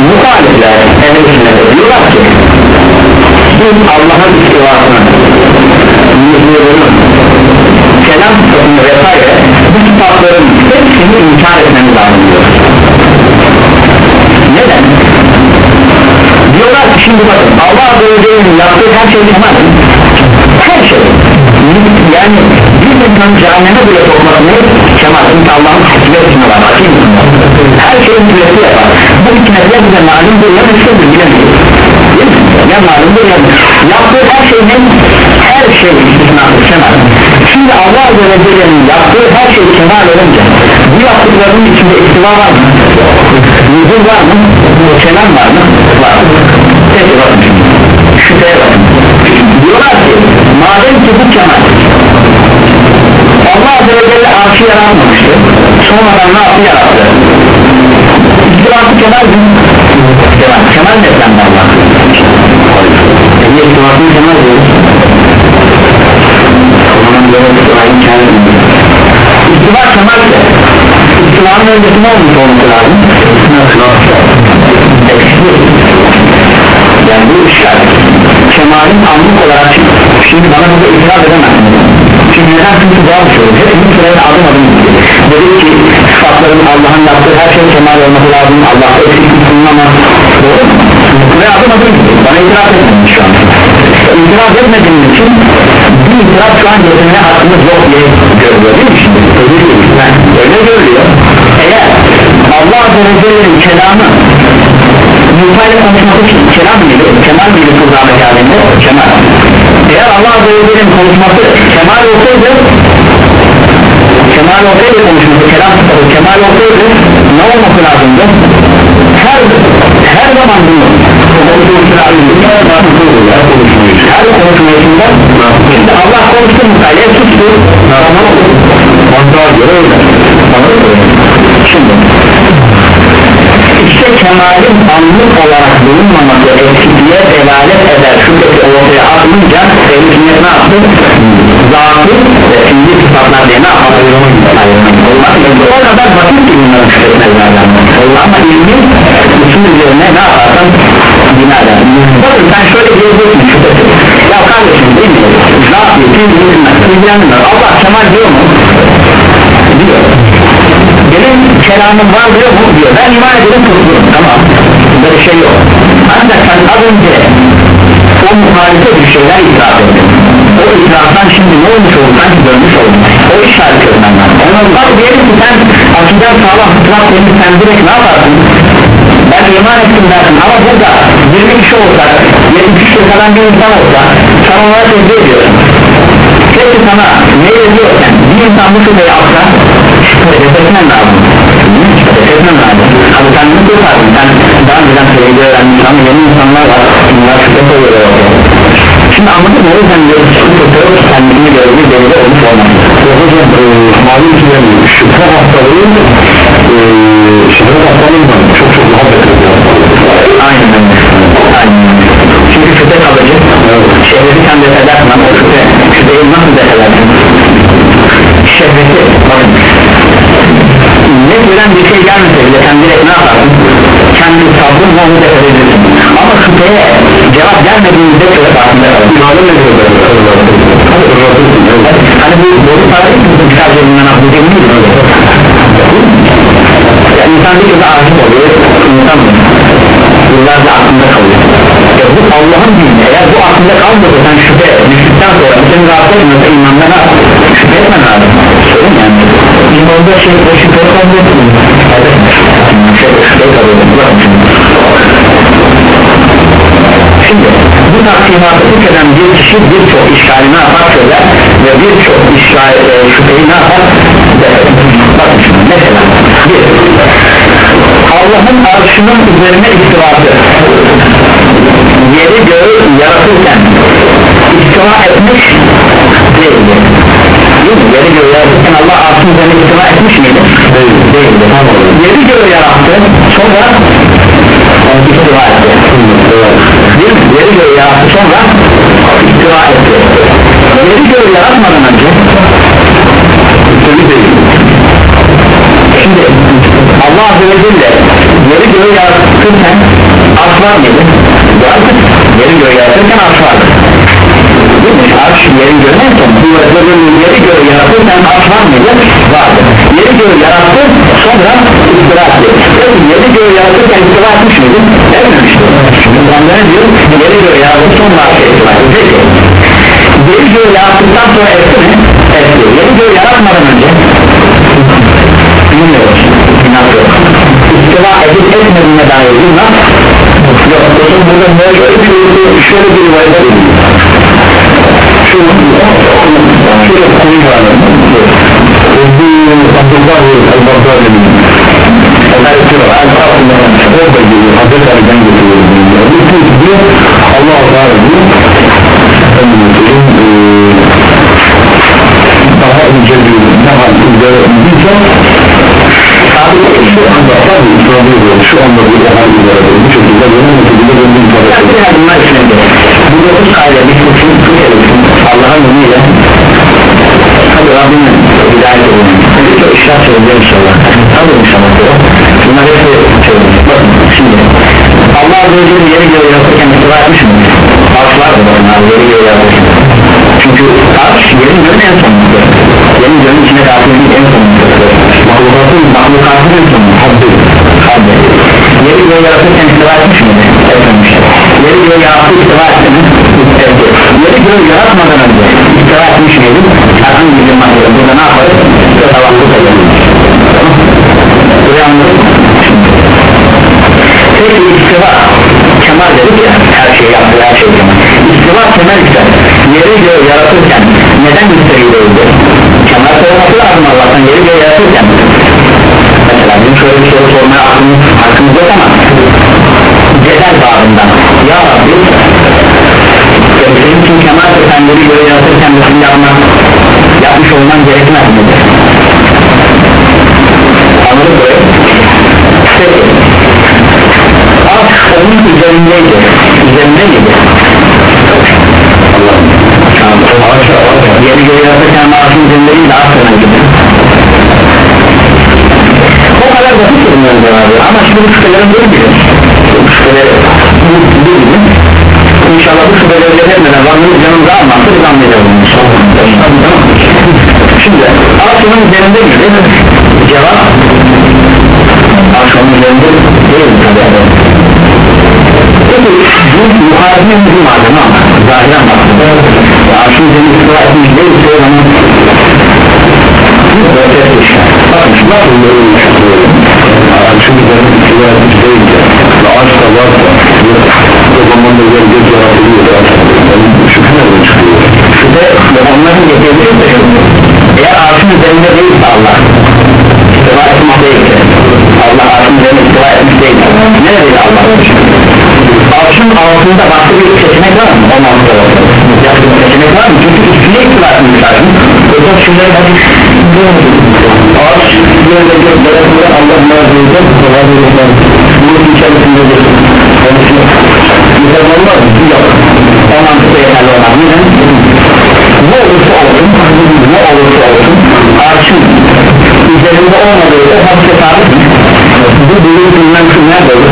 Muhalifler ehl-i diyorlar ki biz Allah'ın istivasını nüzulunu kelam sıfatını vesaire bu sıfatların hepsini inkar etmemiz lazım diyor. Neden? diyorlar ki şimdi bakın Allah Azze ve Celle'nin yaptığı her şey kemal her şey. Yani bir insan cehenneme bile sokmasını kemal çünkü Allah'ın hakime ismi var hakim her şeyin süresi yapar. Bu hikmet ya bize malumdur ya meşhurdur mi? ya malumdur ya yaptığı her şeyin her şey istisnası kemal. Şimdi Allah Azze ve Celle'nin yaptığı her şey kemal olunca bu yaptıklarının içinde istiva var mı? Nüzul var mı? Kemal var mı? Var. Peki bakın şimdi. Şüpheye bakın. Diyorlar ki madem ki bu kemal Allah Azze ve Celle arşı yaratmamıştı. Sonradan ne yaptı? Yarattı. İstivası kemal mi? Kemal, kemal ne sende Allah? Niye istivasını kemal diyoruz? İstivayı kemal ise İstivanın öncesi ne olmuş olması lazım? Yani bu işler kemalin anlık olarak şimdi bana burada itiraz edemezsiniz çünkü neden? Çünkü şey olur hepimiz sırayla adım adım gidiyor. Dedik ki sıfatların Allah'ın yaptığı her şeyin kemal olması lazım. Allah'ta eksiklik bulunamaz doğru mu? Buraya adım adım gidiyor. Bana itiraz etmediniz şu an. İtiraz etmediğiniz için bir itiraz şu an getirmeye hakkımız yok diye görülüyor değil mi şimdi? öyle öyle görülüyor eğer Allah Azze ve Celle'nin kelamı Musa ile konuşması kelam mıydı? Kemal mıydı kızlarlık halinde? Kemal. Eğer Allah Azze ve Celle'nin konuşması kemal olsaydı Kemal olsaydı konuşması kelam sıfatı kemal olsaydı ne olması lazımdı? Her, her zaman bunu her konuşmasında işte Allah konuştu Musa'ya sustu. Mantığa göre öyle. Şimdi işte kemalin anlık olarak bulunmaması eksikliğe delalet eder. Şüphesi ortaya atınca ehl sünnet ne yaptı? zatı ve fiili sıfatlar diye ne yapar? o kadar basit ki bunların şüphetmezlerden ama ilmin usul üzerine ne yaparsan binadan bakın sen şöyle diyebilirsin şüphesi ya kardeşim değil mi? zatı, fiili, ilgilenmiyor Allah kemal diyor mu? diyor benim kelamım var diyor mu diyor. Ben iman ederim kurtulurum tamam. Böyle şey yok. Ancak sen az önce o muhalife bir şeyler itiraf ettin. O itiraftan şimdi ne olmuş oldu? Sanki dönmüş oldu o işaret etmen lazım bak diyelim ki sen akiden sağlam fıtrat temiz sen direkt ne yaparsın? Ben iman ettim dersin. Ama burada 20 kişi olsa 70 kişi falan bir insan olsa sen onlara tezgah ediyorsun Peki sana ne yazıyorken bir insan bu şubeyi alsa Refetmen lazım Refetmen lazım Abi sen nasıl yaparsın sen daha önceden sevgi öğrenmiş ama yeni var Bunlar şüphe koyuyorlar oraya Şimdi anladın mı o yüzden diyor şüphe kendini gördüğü belirli olmuş olmaz Hocam e, malum ki yani şüphe hastalığı e, şüphe hastalığından çok çok daha beter bir hastalık Aynen öyle Aynen Çünkü şüphe kalıcı Şehveti sen def edersin ama o şüphe Şüpheyi nasıl def edersin bakın Nefreden bir şey gelmese bile sen direkt ne yaparsın? Kendi sabrın onu da öğrenirsin. Ama şüpheye cevap gelmediğinde şöyle farkında kalın. İmanı ne diyor böyle? Hani bu doğru tarih mi? Güzelce bundan atlayacak mıyız? Yani insan bir kez aşık oluyor. İnsan yıllarca aklında kalıyor. Ya bu Allah'ın dini. Eğer bu aklında kalmıyorsa sen şüphe düştükten sonra bütün rahatsız etmiyorsa imanda? Şüphe etmen lazım. Sorun yani o şüpheyi kabul etmiyor evet şüpheyi kabul etmiyor Şimdi bu taksimatı eden bir kişi birçok işgali ne yapar söyler ve birçok işgal e, şüpheyi ne yapar der. Bakın şimdi mesela bir Allah'ın arşının üzerine istivası yeri göğü yaratırken istiva etmiş değildi. Değil mi? Yeri göğü yaratırken Allah arşının üzerine istiva etmiş miydi? Değil, değildi. Yeri göğü yarattı. Sonra? İstiva etti. Değil mi? Yeri göğü yarattı. Sonra? İstiva etti. Yeri göğü yaratmadan önce? Tabii değil Şimdi Allah Azze ve Celle yeri göğü yaratırken arş var mıydı? Yeri göğü yaratırken arş vardı Mi? Arş yeri ne son? Yeri göğü yaratırken arş var mıydı? Vardı Yeri göğü yarattı sonra istira etti Peki yeri göğü yaratırken istira etmiş miydi? Etmemişti Şimdi Kur'an'da ne diyor? Yeri göğü yarattı sonra arş istira etti Yeri göğü yarattıktan sonra etti mi? Etti Yeri göğü yaratmadan önce bilmiyoruz inan yok istiva edip etmediğine dair nas yok burada şöyle bir şöyle bir rivayet şöyle koyu var bu Abdullah el-Baghdadi'nin orada geliyor Hazreti Ali'den getiriyor diyor Allah Teala diyor daha önce bir var üzere birçok şu anda ifade ediyor şu anda bir daha üzere bu şekilde böyle şekilde böyle bir ifade ediyor yani bunlar içinde bu dokuz kayda bir kısım Allah'ın izniyle. Tabi Rabbimin hidayet edin. Birçok işler söyleyeceğim inşallah. Tabi inşallah. Bunlar hepsi şimdi Allah Azze ve Celle yeri göğü yaratırken istiva etmiş mi? Arş var mı onlar yeri göğü yaratırken. Çünkü arş yerin göğün en sonuçta yerin göğün içine dahil en sonuçta mahlukatın mahlukatın en sonuçta haddi haddi. Yeri göğü yaratırken istiva etmiş mi? etmemiştir yeri göğü yarattı istiva etti mi? Yeri göğü yaratmadan önce istiva etmiş miydi? herhangi bir mahlukatın burada ne yaparız? tavakkuk edelim tamam buraya anladın peki istiva kemal dedik ya her şeyi yaptı her şeyi kemal istiva kemal ise yeri göğü yaratırken neden müstehil değildi kemal sorması lazım Allah'tan yeri göğü yaratırken. Mesela bizim şöyle bir soru sormaya aklımız, hakkımız yok ama cedel bağından ya Rabbi senin için kemal sen yeri göğü yaratırken bunu yapmak yapmış olman gerekmez midir anladık burayı peki. Arş onun üzerindeydi. Üzerindeydi yeri göğü yaratırken arşın üzerindeydi arşın gibi o kadar basit sorunların cevabı ama şimdi bu şüphelerin böyle bilir bu şüpheleri bu bilir İnşallah bu şüpheleri etmeden Rabbimiz yanımıza almazsa biz anlayacağız bunu inşallah şimdi arşının üzerinde mi? Cevap? Arşının üzerinde değil tabi peki bu muharefin bir malzeme ama zahiren baktığında arşın üzerinde istiva etmiş değilse o zaman bakın şu nasıl görülmüş arşın üzerinde istiva etmiş değilse ve da varsa o zaman da yer göz yaratılıyor şüphe nereden çıkıyor şüphe onların getirdiği de eğer arşın üzerinde değilse Allah istiva etmiş değilse Allah arşın üzerinde istiva etmiş değilse neredeydi Allah Altın altında başka bir seçenek var mı? Olmaz da Başka bir seçenek var mı? Çünkü üstüne iktilar mümkün. Özel şeyler hadi Ağaç yerde göklerinde şey, şey, Allah mevzudur. Kolay olsun. Bunun içerisinde bir konuşma. Müslüman var mı? Yok. O mantıkta yeterli olan. Neden? Ne olursa olsun, ne olursa olsun, ağaçın üzerinde olmadığı o hafif bu büyük bilmem kimler de olur